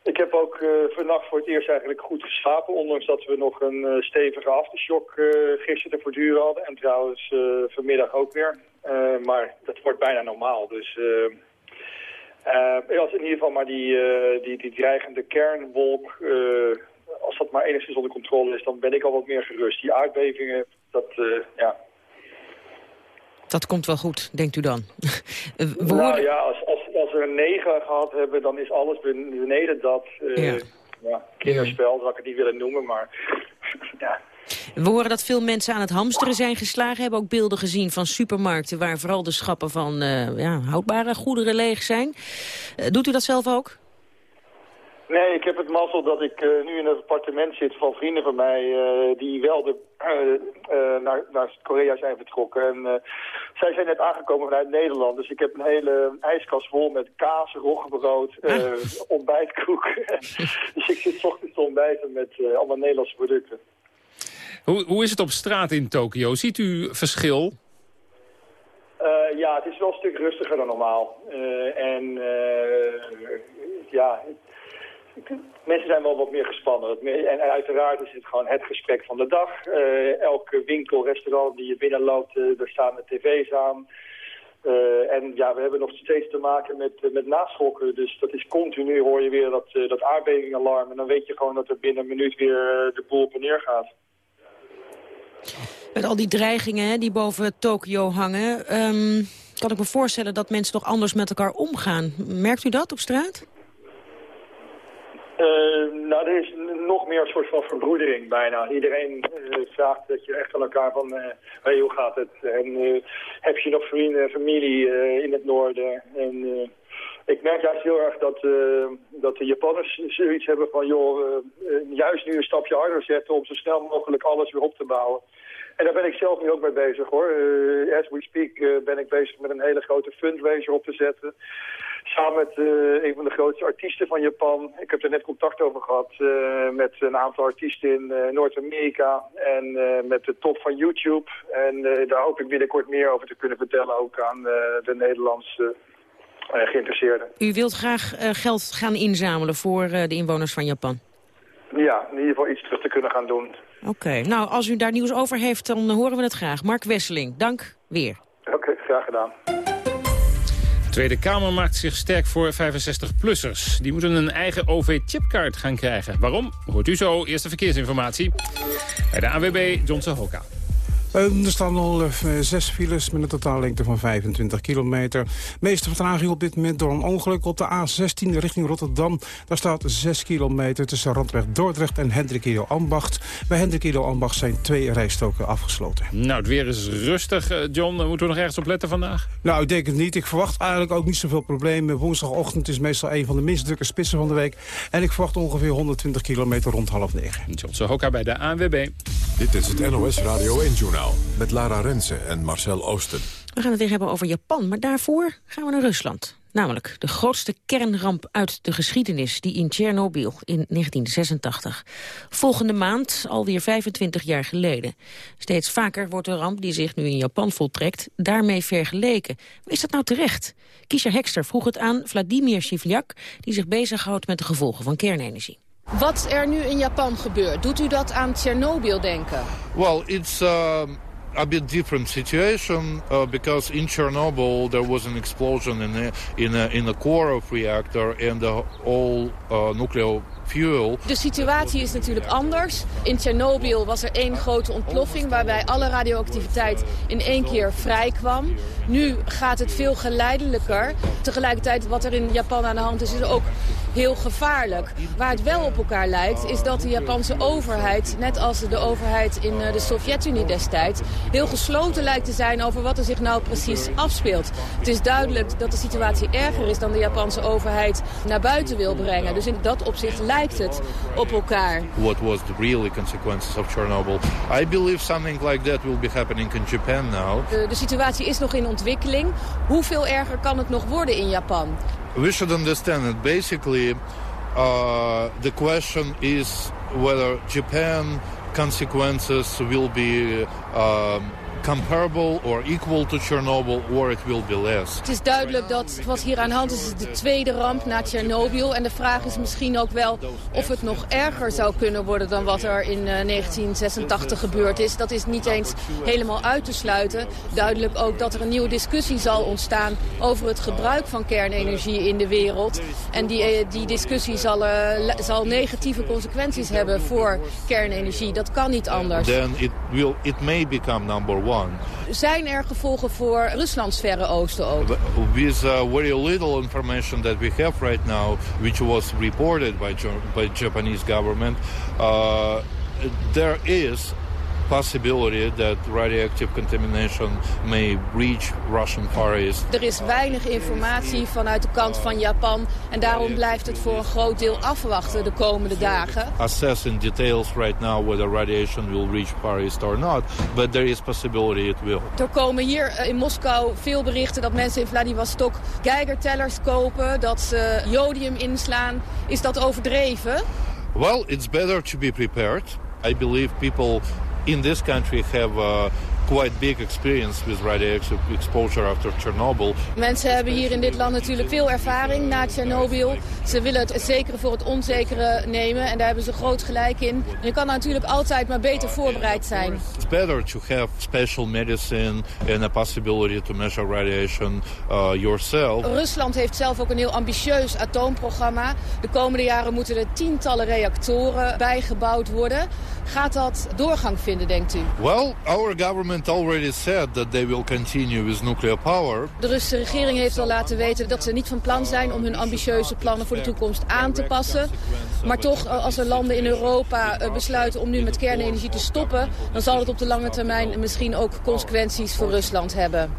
Ik heb ook uh, vannacht voor het eerst eigenlijk goed geslapen. Ondanks dat we nog een stevige aftershock gisteren te voortduren hadden. En trouwens vanmiddag ook weer. maar dat wordt bijna normaal. Dus als in ieder geval maar die, die, die dreigende kernwolk als dat maar enigszins onder controle is, dan ben ik al wat meer gerust. Die aardbevingen, dat, uh, ja... Dat komt wel goed, denkt u dan? [LAUGHS] nou ja, als, als, als we een negen gehad hebben, dan is alles beneden dat. Uh, ja. ja. kinderspel, zou ik het niet willen noemen, maar... [LAUGHS] ja. We horen dat veel mensen aan het hamsteren zijn geslagen. Hebben ook beelden gezien van supermarkten... waar vooral de schappen van uh, ja, houdbare goederen leeg zijn. Doet u dat zelf ook? Nee, ik heb het mazzel dat ik uh, nu in een appartement zit van vrienden van mij... Uh, die wel de, uh, naar, naar Korea zijn vertrokken. En zij zijn net aangekomen vanuit Nederland. Dus ik heb een hele ijskast vol met kaas, roggebrood, [LAUGHS] ontbijtkoek. [LAUGHS] dus ik zit ochtends te ontbijten met allemaal Nederlandse producten. Hoe, hoe is het op straat in Tokio? Ziet u verschil? ja, het is wel een stuk rustiger dan normaal. en ja, Mensen zijn wel wat meer gespannen. En uiteraard is het gewoon het gesprek van de dag. Uh, elke winkel, restaurant die je binnenloopt, uh, daar staan de tv's aan. Uh, en ja, we hebben nog steeds te maken met, met naschokken. Dus dat is continu, hoor je weer dat, dat aardbevingalarm. En dan weet je gewoon dat er binnen een minuut weer de boel op en neer gaat. Met al die dreigingen hè, die boven Tokio hangen... Um, kan ik me voorstellen dat mensen toch anders met elkaar omgaan. Merkt u dat op straat? Uh, nou, er is nog meer een soort van verbroedering bijna. Iedereen uh, vraagt dat je echt van elkaar van, uh, hey, hoe gaat het? En heb je nog vrienden en familie in het noorden? En ik merk juist heel erg dat, dat de Japanners zoiets hebben van, joh, juist nu een stapje harder zetten om zo snel mogelijk alles weer op te bouwen. En daar ben ik zelf nu ook mee bezig hoor. as we speak ben ik bezig met een hele grote fundraiser op te zetten. Samen met uh, een van de grootste artiesten van Japan. Ik heb er net contact over gehad uh, met een aantal artiesten in uh, Noord-Amerika. En met de top van YouTube. En daar hoop ik binnenkort meer over te kunnen vertellen. Ook aan de Nederlandse geïnteresseerden. U wilt graag geld gaan inzamelen voor de inwoners van Japan? Ja, in ieder geval iets terug te kunnen gaan doen. Oké, nou als u daar nieuws over heeft, dan horen we het graag. Mark Wesseling, dank weer. Oké, graag gedaan. Tweede Kamer maakt zich sterk voor 65-plussers. Die moeten een eigen OV-chipkaart gaan krijgen. Waarom? Hoort u zo. Eerste verkeersinformatie. Bij de AWB Johnson Hoka. Eh, er staan al uh, zes files met een totaallengte van 25 kilometer. De meeste vertraging op dit moment door een ongeluk op de A16 richting Rotterdam. Daar staat 6 kilometer tussen Randweg Dordrecht en Hendrikido Ambacht. Bij Hendrikido Ambacht zijn twee rijstoken afgesloten. Nou, het weer is rustig, John. Moeten we nog ergens op letten vandaag? Nou, ik denk het niet. Ik verwacht eigenlijk ook niet zoveel problemen. Woensdagochtend is meestal een van de minst drukke spitsen van de week. En ik verwacht ongeveer 120 kilometer rond half negen. John Sohoka bij de ANWB. Dit is het NOS Radio 1-journaal met Lara Rensen en Marcel Oosten. We gaan het weer hebben over Japan, maar daarvoor gaan we naar Rusland. Namelijk de grootste kernramp uit de geschiedenis, die in Tsjernobyl in 1986. Volgende maand, alweer 25 jaar geleden. Steeds vaker wordt de ramp die zich nu in Japan voltrekt daarmee vergeleken. Maar is dat nou terecht? Kisha Hekster vroeg het aan Vladimir Shivlyak, die zich bezighoudt met de gevolgen van kernenergie. Wat er nu in Japan gebeurt, doet u dat aan Tsjernobyl denken? Well, it's... Uh a bit different situation uh, because in Chernobyl there was an explosion in the, in a, in the core of reactor and the whole uh, nuclear fuel. De situatie is natuurlijk anders. In Tsjernobyl was er één grote ontploffing waarbij alle radioactiviteit in één keer vrij kwam. Nu gaat het veel geleidelijker. Tegelijkertijd wat er in Japan aan de hand is, is ook heel gevaarlijk. Waar het wel op elkaar lijkt, is dat de Japanse overheid, net als de overheid in eh, de Sovjet-Unie destijds, heel gesloten lijkt te zijn over wat er zich nou precies afspeelt. Het is duidelijk dat de situatie erger is dan de Japanse overheid naar buiten wil brengen. Dus in dat opzicht lijkt het op elkaar. What was the real consequences of Chernobyl? I believe something like that will be happening in Japan now. De, de situatie is nog in ontwikkeling. Hoeveel erger kan het nog worden in Japan? We should understand it. Basically, uh, the question is whether Japan consequences will be um, comparable or equal to Chernobyl or it will be less. Het is duidelijk dat wat hier aan de hand is, is de tweede ramp na Tsjernobyl. En de vraag is misschien ook wel of het nog erger zou kunnen worden dan wat er in 1986 eh, gebeurd is. Dat is niet eens helemaal uit te sluiten. Duidelijk ook dat er een nieuwe discussie zal ontstaan over het gebruik van kernenergie in de wereld. En die, eh, die discussie zal, uh, zal negatieve consequenties hebben voor kernenergie. Dat kan niet anders. Then it, will, it may become number one Zijn er gevolgen voor Ruslands verre oosten ook? With uh, very little information that we have right now, which was reported by, by Japanese government, uh, there is possibility that radioactive contamination may reach Russian East. Er is weinig informatie vanuit de kant van Japan en daarom blijft het voor een groot deel afwachten de komende dagen. Assess in details right now whether radiation will reach Far East or not, but there is possibility it will. Er komen hier eh, in Moskou veel berichten dat mensen in Vladivostok Geigertellers kopen, dat ze jodium inslaan. Is dat overdreven? Well, it's better to be prepared. I believe people in this country have uh, quite big experience with radioactive exposure after Chernobyl. Mensen hebben hier in dit land natuurlijk veel ervaring na Chernobyl. Ze willen het zekere voor het onzekere nemen en daar hebben ze groot gelijk in. Je kan natuurlijk altijd maar beter voorbereid zijn. It's better to have special medicine and a possibility to measure radiation uh, yourself. Rusland heeft zelf ook een heel ambitieus atoomprogramma. De komende jaren moeten er tientallen reactoren bijgebouwd worden. Gaat dat doorgang vinden, denkt u? Well, our government already said that they will continue with nuclear power. De Russische regering heeft al laten weten dat ze niet van plan zijn om hun ambitieuze plannen voor de toekomst aan te passen. Maar toch, als er landen in Europa eh, besluiten om nu met kernenergie te stoppen, dan zal het op de lange termijn misschien ook consequenties voor Rusland hebben.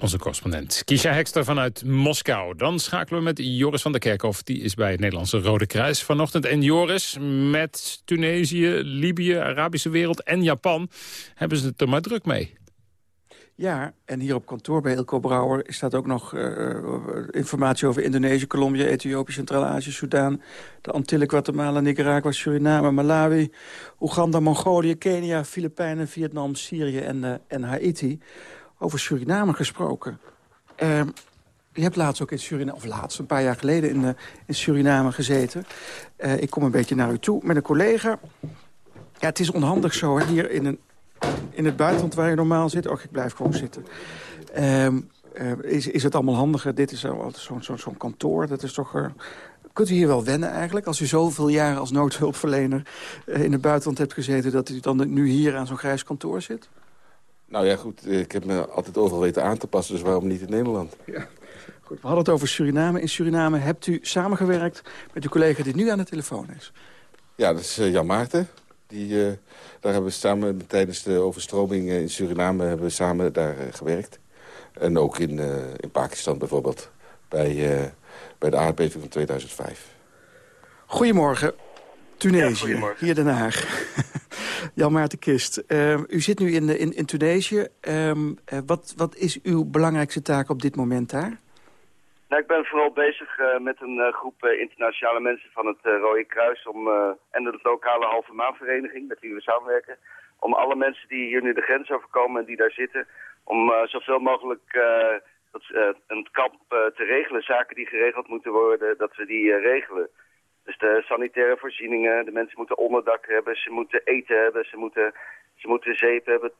Onze correspondent Kisha Hekster vanuit Moskou. Dan schakelen we met Joris van der Kerkhof. Die is bij het Nederlandse Rode Kruis vanochtend. En Joris, met Tunesië, Libië, Arabische wereld en Japan... hebben ze het er maar druk mee. Ja, en hier op kantoor bij Ilko Brouwer staat ook nog uh, informatie over Indonesië, Colombia, Ethiopië, Centraal-Azië, Soudaan, de Antillen, Guatemala, Nicaragua, Suriname, Malawi, Oeganda, Mongolië, Kenia, Filipijnen, Vietnam, Syrië en, uh, en Haiti. Over Suriname gesproken. Uh, je hebt laatst ook in Suriname, of laatst, een paar jaar geleden in, in Suriname gezeten. ik kom een beetje naar u toe met een collega. Ja, het is onhandig zo, hier in een in het buitenland waar je normaal zit. Och, ik blijf gewoon zitten. Um, is, is het allemaal handiger? Dit is zo'n zo, zo kantoor, dat is toch... Kunt u hier wel wennen eigenlijk? Als u zoveel jaren als noodhulpverlener in het buitenland hebt gezeten... dat u dan nu hier aan zo'n grijs kantoor zit? Nou ja, goed. Ik heb me altijd overal weten aan te passen, dus waarom niet in Nederland? Ja. Goed, we hadden het over Suriname. In Suriname hebt u samengewerkt met uw collega die nu aan de telefoon is. Ja, dat is Jan Maarten. Die, uh, daar hebben we samen tijdens de overstroming in Suriname hebben we samen daar uh, gewerkt. En ook in, uh, in Pakistan bijvoorbeeld, bij, bij de aardbeving van 2005. Goedemorgen, Tunesië, ja, hier Den Haag. [LAUGHS] Jan Maarten Kist, u zit nu in, in, in Tunesië. wat, wat is uw belangrijkste taak op dit moment daar? Nou, ik ben vooral bezig uh, met een uh, groep uh, internationale mensen van het Rode Kruis om, en de lokale halve maanvereniging met wie we samenwerken. Om alle mensen die hier nu de grens overkomen en die daar zitten, om zoveel mogelijk dat, een kamp te regelen. Zaken die geregeld moeten worden, dat we die regelen. Dus de sanitaire voorzieningen, de mensen moeten onderdak hebben, ze moeten eten hebben, ze moeten, ze moeten zeep hebben,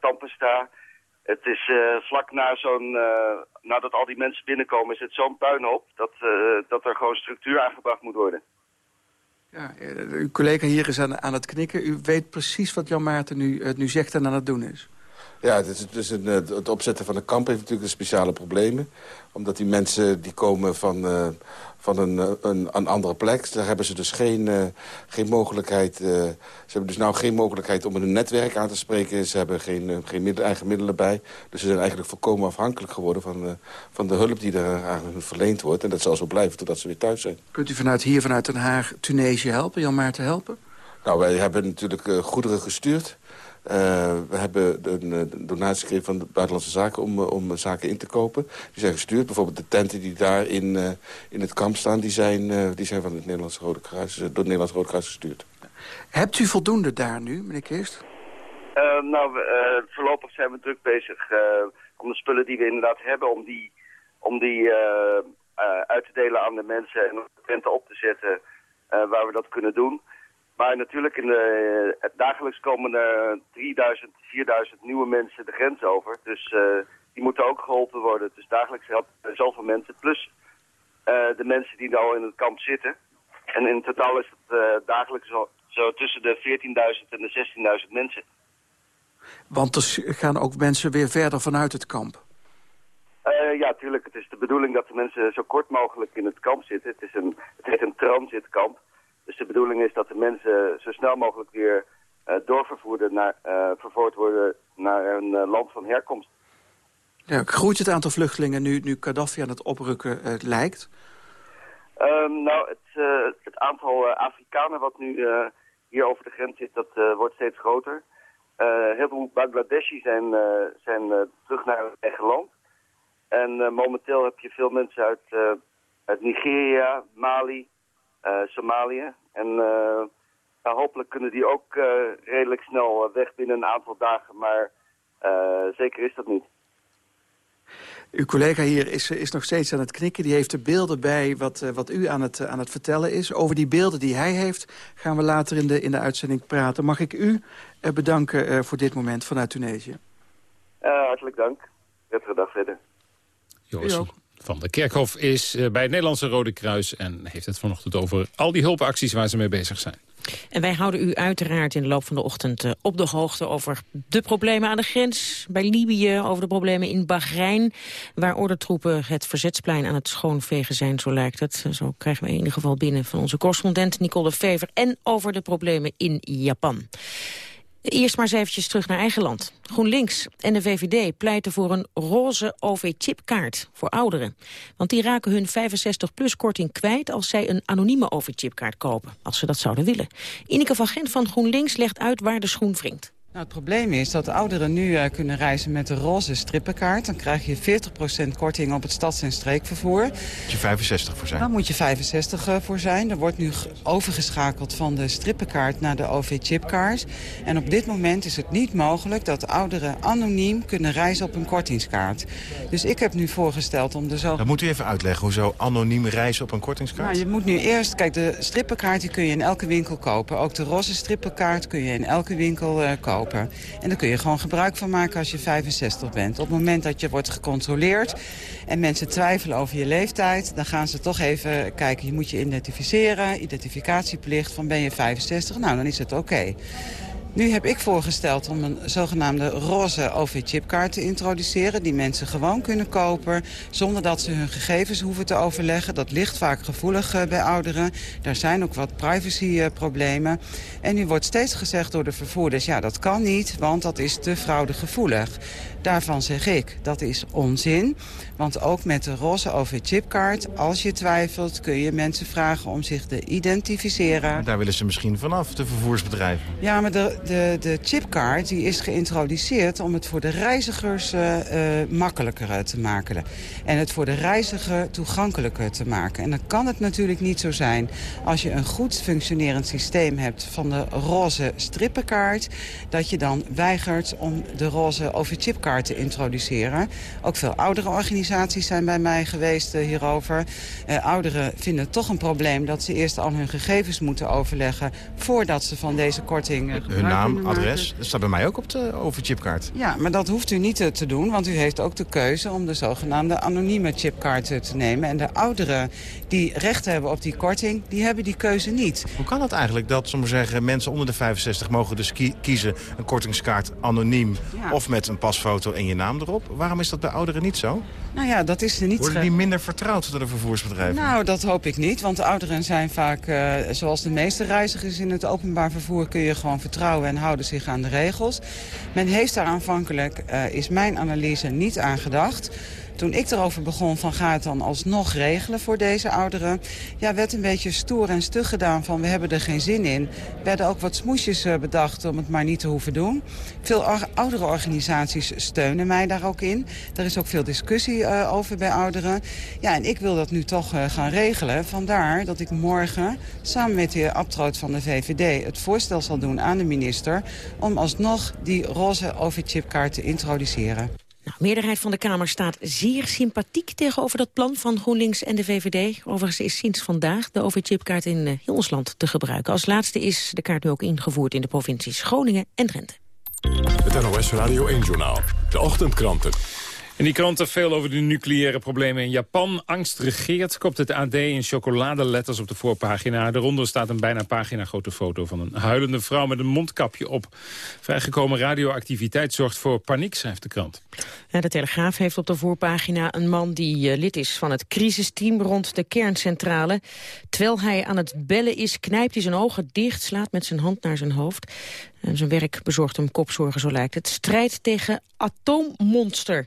tandpasta. Het is uh, vlak na zo'n, uh, nadat al die mensen binnenkomen, is het zo'n puinhoop dat, uh, dat er gewoon structuur aangebracht moet worden. Ja, uw collega hier is aan, aan het knikken. U weet precies wat Jan Maarten nu, nu zegt en aan het doen is. Ja, het, is, het, een, opzetten van de kamp heeft natuurlijk speciale problemen. Omdat die mensen die komen van, van een, eh, een, een, andere plek. Daar hebben ze dus geen, uh, geen mogelijkheid... Uh, ze hebben dus nou geen mogelijkheid om een netwerk aan te spreken. Ze hebben geen, geen middel, eigen middelen bij. Dus ze zijn eigenlijk volkomen afhankelijk geworden... van, van de hulp die er aan hen verleend wordt. En dat zal zo blijven totdat ze weer thuis zijn. Kunt u vanuit hier, vanuit Den Haag, Tunesië helpen? Jan Maarten helpen? Nou, wij hebben natuurlijk goederen gestuurd. Uh, we hebben een, een donatie gekregen van de Buitenlandse Zaken om, uh, om zaken in te kopen. Die zijn gestuurd. Bijvoorbeeld de tenten die daar in, uh, in het kamp staan... die zijn, die zijn van het Nederlandse Rode Kruis, door het Nederlandse Rode Kruis gestuurd. Hebt u voldoende daar nu, meneer Kist? nou, voorlopig zijn we druk bezig om de spullen die we inderdaad hebben... om die, om die uit te delen aan de mensen en de tenten op te zetten waar we dat kunnen doen... Maar natuurlijk, in de, uh, dagelijks komen er 3000, 4000 nieuwe mensen de grens over. Dus uh, die moeten ook geholpen worden. Dus dagelijks helpen zoveel mensen. Plus uh, de mensen die al in het kamp zitten. En in totaal is het dagelijks zo, zo, tussen de 14.000 en de 16.000 mensen. Want er gaan ook mensen weer verder vanuit het kamp? ja, tuurlijk. Het is de bedoeling dat de mensen zo kort mogelijk in het kamp zitten. Het, is een, het heet een transitkamp. Dus de bedoeling is dat de mensen zo snel mogelijk weer uh, doorvervoerd naar, uh, vervoerd worden naar een uh, land van herkomst. Ja, groeit het aantal vluchtelingen nu, nu Gaddafi aan het oprukken lijkt? Um, nou, het, het aantal Afrikanen wat nu hier over de grens zit, dat wordt steeds groter. heel veel Bangladeshi zijn, zijn terug naar hun eigen land. En momenteel heb je veel mensen uit, uit Nigeria, Mali, Somalië. En uh, nou, hopelijk kunnen die ook uh, redelijk snel weg binnen een aantal dagen. Maar zeker is dat niet. Uw collega hier is, is nog steeds aan het knikken. Die heeft de beelden bij wat, wat u aan het, aan het vertellen is. Over die beelden die hij heeft gaan we later in de, in de uitzending praten. Mag ik u bedanken voor dit moment vanuit Tunesië? hartelijk dank. Prettige dag verder. Joost van de Kerkhof is bij het Nederlandse Rode Kruis... en heeft het vanochtend over al die hulpacties waar ze mee bezig zijn. En wij houden u uiteraard in de loop van de ochtend op de hoogte over de problemen aan de grens bij Libië, over de problemen in Bahrein, waar ordentroepen het verzetsplein aan het schoonvegen zijn, zo lijkt het. Zo krijgen we in ieder geval binnen van onze correspondent Nicole Fever en over de problemen in Japan. Eerst maar eens terug naar eigen land. GroenLinks en de VVD pleiten voor een roze OV-chipkaart voor ouderen. Want die raken hun 65-plus-korting kwijt als zij een anonieme OV-chipkaart kopen. Als ze dat zouden willen. Ineke van Gent van GroenLinks legt uit waar de schoen wringt. Nou, het probleem is dat ouderen nu uh, kunnen reizen met de roze strippenkaart. Dan krijg je 40% korting op het stads- en streekvervoer. Moet je 65 voor zijn? Dan moet je 65 uh, voor zijn. Er wordt nu overgeschakeld van de strippenkaart naar de OV-chipkaart. En op dit moment is het niet mogelijk dat ouderen anoniem kunnen reizen op een kortingskaart. Dus ik heb nu voorgesteld om de zo... Dat moet u even uitleggen, hoezo anoniem reizen op een kortingskaart? Nou, je moet nu eerst... Kijk, de strippenkaart die kun je in elke winkel kopen. Ook de roze strippenkaart kun je in elke winkel uh, kopen. En daar kun je gewoon gebruik van maken als je 65 bent. Op het moment dat je wordt gecontroleerd en mensen twijfelen over je leeftijd... dan gaan ze toch even kijken, je moet je identificeren, identificatieplicht van ben je 65. Nou, dan is het oké. Nu heb ik voorgesteld om een zogenaamde roze OV-chipkaart te introduceren... die mensen gewoon kunnen kopen zonder dat ze hun gegevens hoeven te overleggen. Dat ligt vaak gevoelig eh, bij ouderen. Daar zijn ook wat privacyproblemen. En nu wordt steeds gezegd door de vervoerders... ja, dat kan niet, want dat is te fraudegevoelig. Daarvan zeg ik, dat is onzin. Want ook met de roze OV-chipkaart, als je twijfelt... kun je mensen vragen om zich te identificeren. Daar willen ze misschien vanaf, de vervoersbedrijven. Ja, maar de, de, de chipkaart die is geïntroduceerd om het voor de reizigers uh, uh, makkelijker te maken. En het voor de reiziger toegankelijker te maken. En dan kan het natuurlijk niet zo zijn als je een goed functionerend systeem hebt van de roze strippenkaart... dat je dan weigert om de roze OV-chipkaart te introduceren. Ook veel oudere organisaties zijn bij mij geweest uh, hierover. ouderen vinden toch een probleem dat ze eerst al hun gegevens moeten overleggen... voordat ze van deze korting hun naam, adres. Dat staat bij mij ook op de overchipkaart. Ja, maar dat hoeft u niet te doen, want u heeft ook de keuze om de zogenaamde anonieme chipkaart te nemen. En de ouderen die recht hebben op die korting, die hebben die keuze niet. Hoe kan dat eigenlijk dat, zeggen, mensen onder de 65 mogen dus kiezen een kortingskaart anoniem ja. of met een pasfoto en je naam erop? Waarom is dat bij ouderen niet zo? Nou ja, dat is er niet... Worden die minder vertrouwd door de vervoersbedrijven? Nou, dat hoop ik niet, want de ouderen zijn vaak, uh, zoals de meeste reizigers in het openbaar vervoer, kun je gewoon vertrouwen en houden zich aan de regels. Men heeft daar aanvankelijk, uh, is mijn analyse, niet aan gedacht. Toen ik erover begon van ga het dan alsnog regelen voor deze ouderen... ja, werd een beetje stoer en stug gedaan van we hebben er geen zin in. Er werden ook wat smoesjes uh, bedacht om het maar niet te hoeven doen. Veel oudere organisaties steunen mij daar ook in. Er is ook veel discussie uh, over bij ouderen. Ja, en ik wil dat nu toch uh, gaan regelen. Vandaar dat ik morgen samen met de heer Abtroot van de VVD... het voorstel zal doen aan de minister... om alsnog die roze OV-chipkaart te introduceren. Nou, de meerderheid van de Kamer staat zeer sympathiek tegenover dat plan van GroenLinks en de VVD. Overigens is sinds vandaag de OV-chipkaart in uh, heel ons land te gebruiken. Als laatste is de kaart nu ook ingevoerd in de provincies Groningen en Drenthe. Het NOS Radio 1-journaal. De ochtendkranten. In die kranten veel over de nucleaire problemen in Japan. Angst regeert, kopt het AD in chocoladeletters op de voorpagina. Daaronder staat een bijna pagina grote foto van een huilende vrouw met een mondkapje op. Vrijgekomen radioactiviteit zorgt voor paniek, schrijft de krant. Ja, de Telegraaf heeft op de voorpagina een man die uh, lid is van het crisisteam rond de kerncentrale. Terwijl hij aan het bellen is, knijpt hij zijn ogen dicht, slaat met zijn hand naar zijn hoofd. Zijn werk bezorgt hem kopzorgen, zo lijkt het. Strijd tegen atoommonster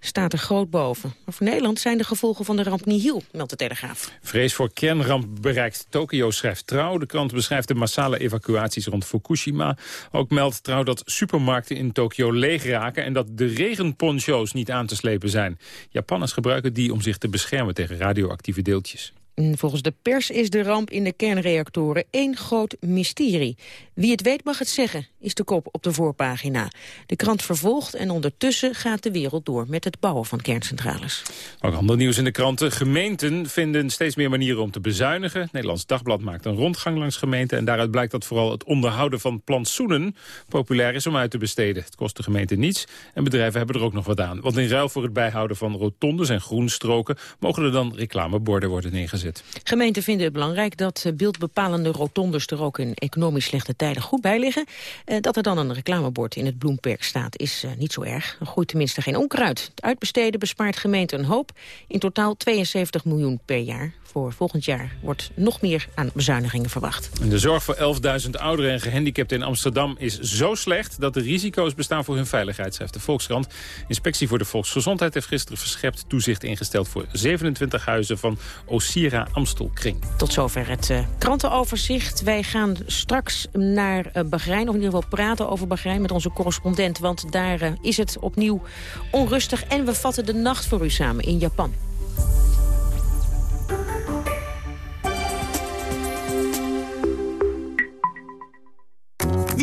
staat er groot boven. Maar voor Nederland zijn de gevolgen van de ramp niet heel, meldt de Telegraaf. Vrees voor kernramp bereikt Tokio, schrijft Trouw. De krant beschrijft de massale evacuaties rond Fukushima. Ook meldt Trouw dat supermarkten in Tokio leeg raken... en dat de regenponcho's niet aan te slepen zijn. Japanners gebruiken die om zich te beschermen tegen radioactieve deeltjes. Volgens de pers is de ramp in de kernreactoren één groot mysterie. Wie het weet mag het zeggen, is de kop op de voorpagina. De krant vervolgt en ondertussen gaat de wereld door met het bouwen van kerncentrales. Ook ander nieuws in de kranten. Gemeenten vinden steeds meer manieren om te bezuinigen. Nederlands Dagblad maakt een rondgang langs gemeenten... en daaruit blijkt dat vooral het onderhouden van plantsoenen populair is om uit te besteden. Het kost de gemeente niets en bedrijven hebben er ook nog wat aan. Want in ruil voor het bijhouden van rotondes en groenstroken... mogen er dan reclameborden worden neergezet. Gemeenten vinden het belangrijk dat beeldbepalende rotondes er ook in economisch slechte tijden goed bij liggen. Eh, dat er dan een reclamebord in het Bloemperk staat is uh, niet zo erg. Er groeit tenminste geen onkruid. Het uitbesteden bespaart gemeenten een hoop. In totaal 72 miljoen per jaar voor volgend jaar wordt nog meer aan bezuinigingen verwacht. De zorg voor 11.000 ouderen en gehandicapten in Amsterdam is zo slecht... dat er risico's bestaan voor hun veiligheid, schrijft de Volkskrant. Inspectie voor de Volksgezondheid heeft gisteren verscherpt toezicht ingesteld... voor 27 huizen van Osira Amstelkring. Tot zover het uh, krantenoverzicht. Wij gaan straks naar uh, Bahrein, of in ieder geval praten over Bahrein... met onze correspondent, want daar uh, is het opnieuw onrustig. En we vatten de nacht voor u samen in Japan.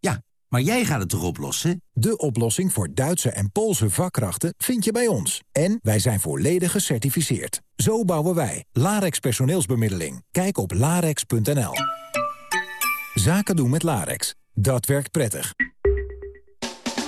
Ja, maar jij gaat het toch oplossen? De oplossing voor Duitse en Poolse vakkrachten vind je bij ons. En wij zijn volledig gecertificeerd. Zo bouwen wij. Larex personeelsbemiddeling. Kijk op larex.nl. Zaken doen met Larex. Dat werkt prettig.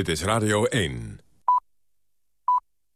Dit is Radio 1.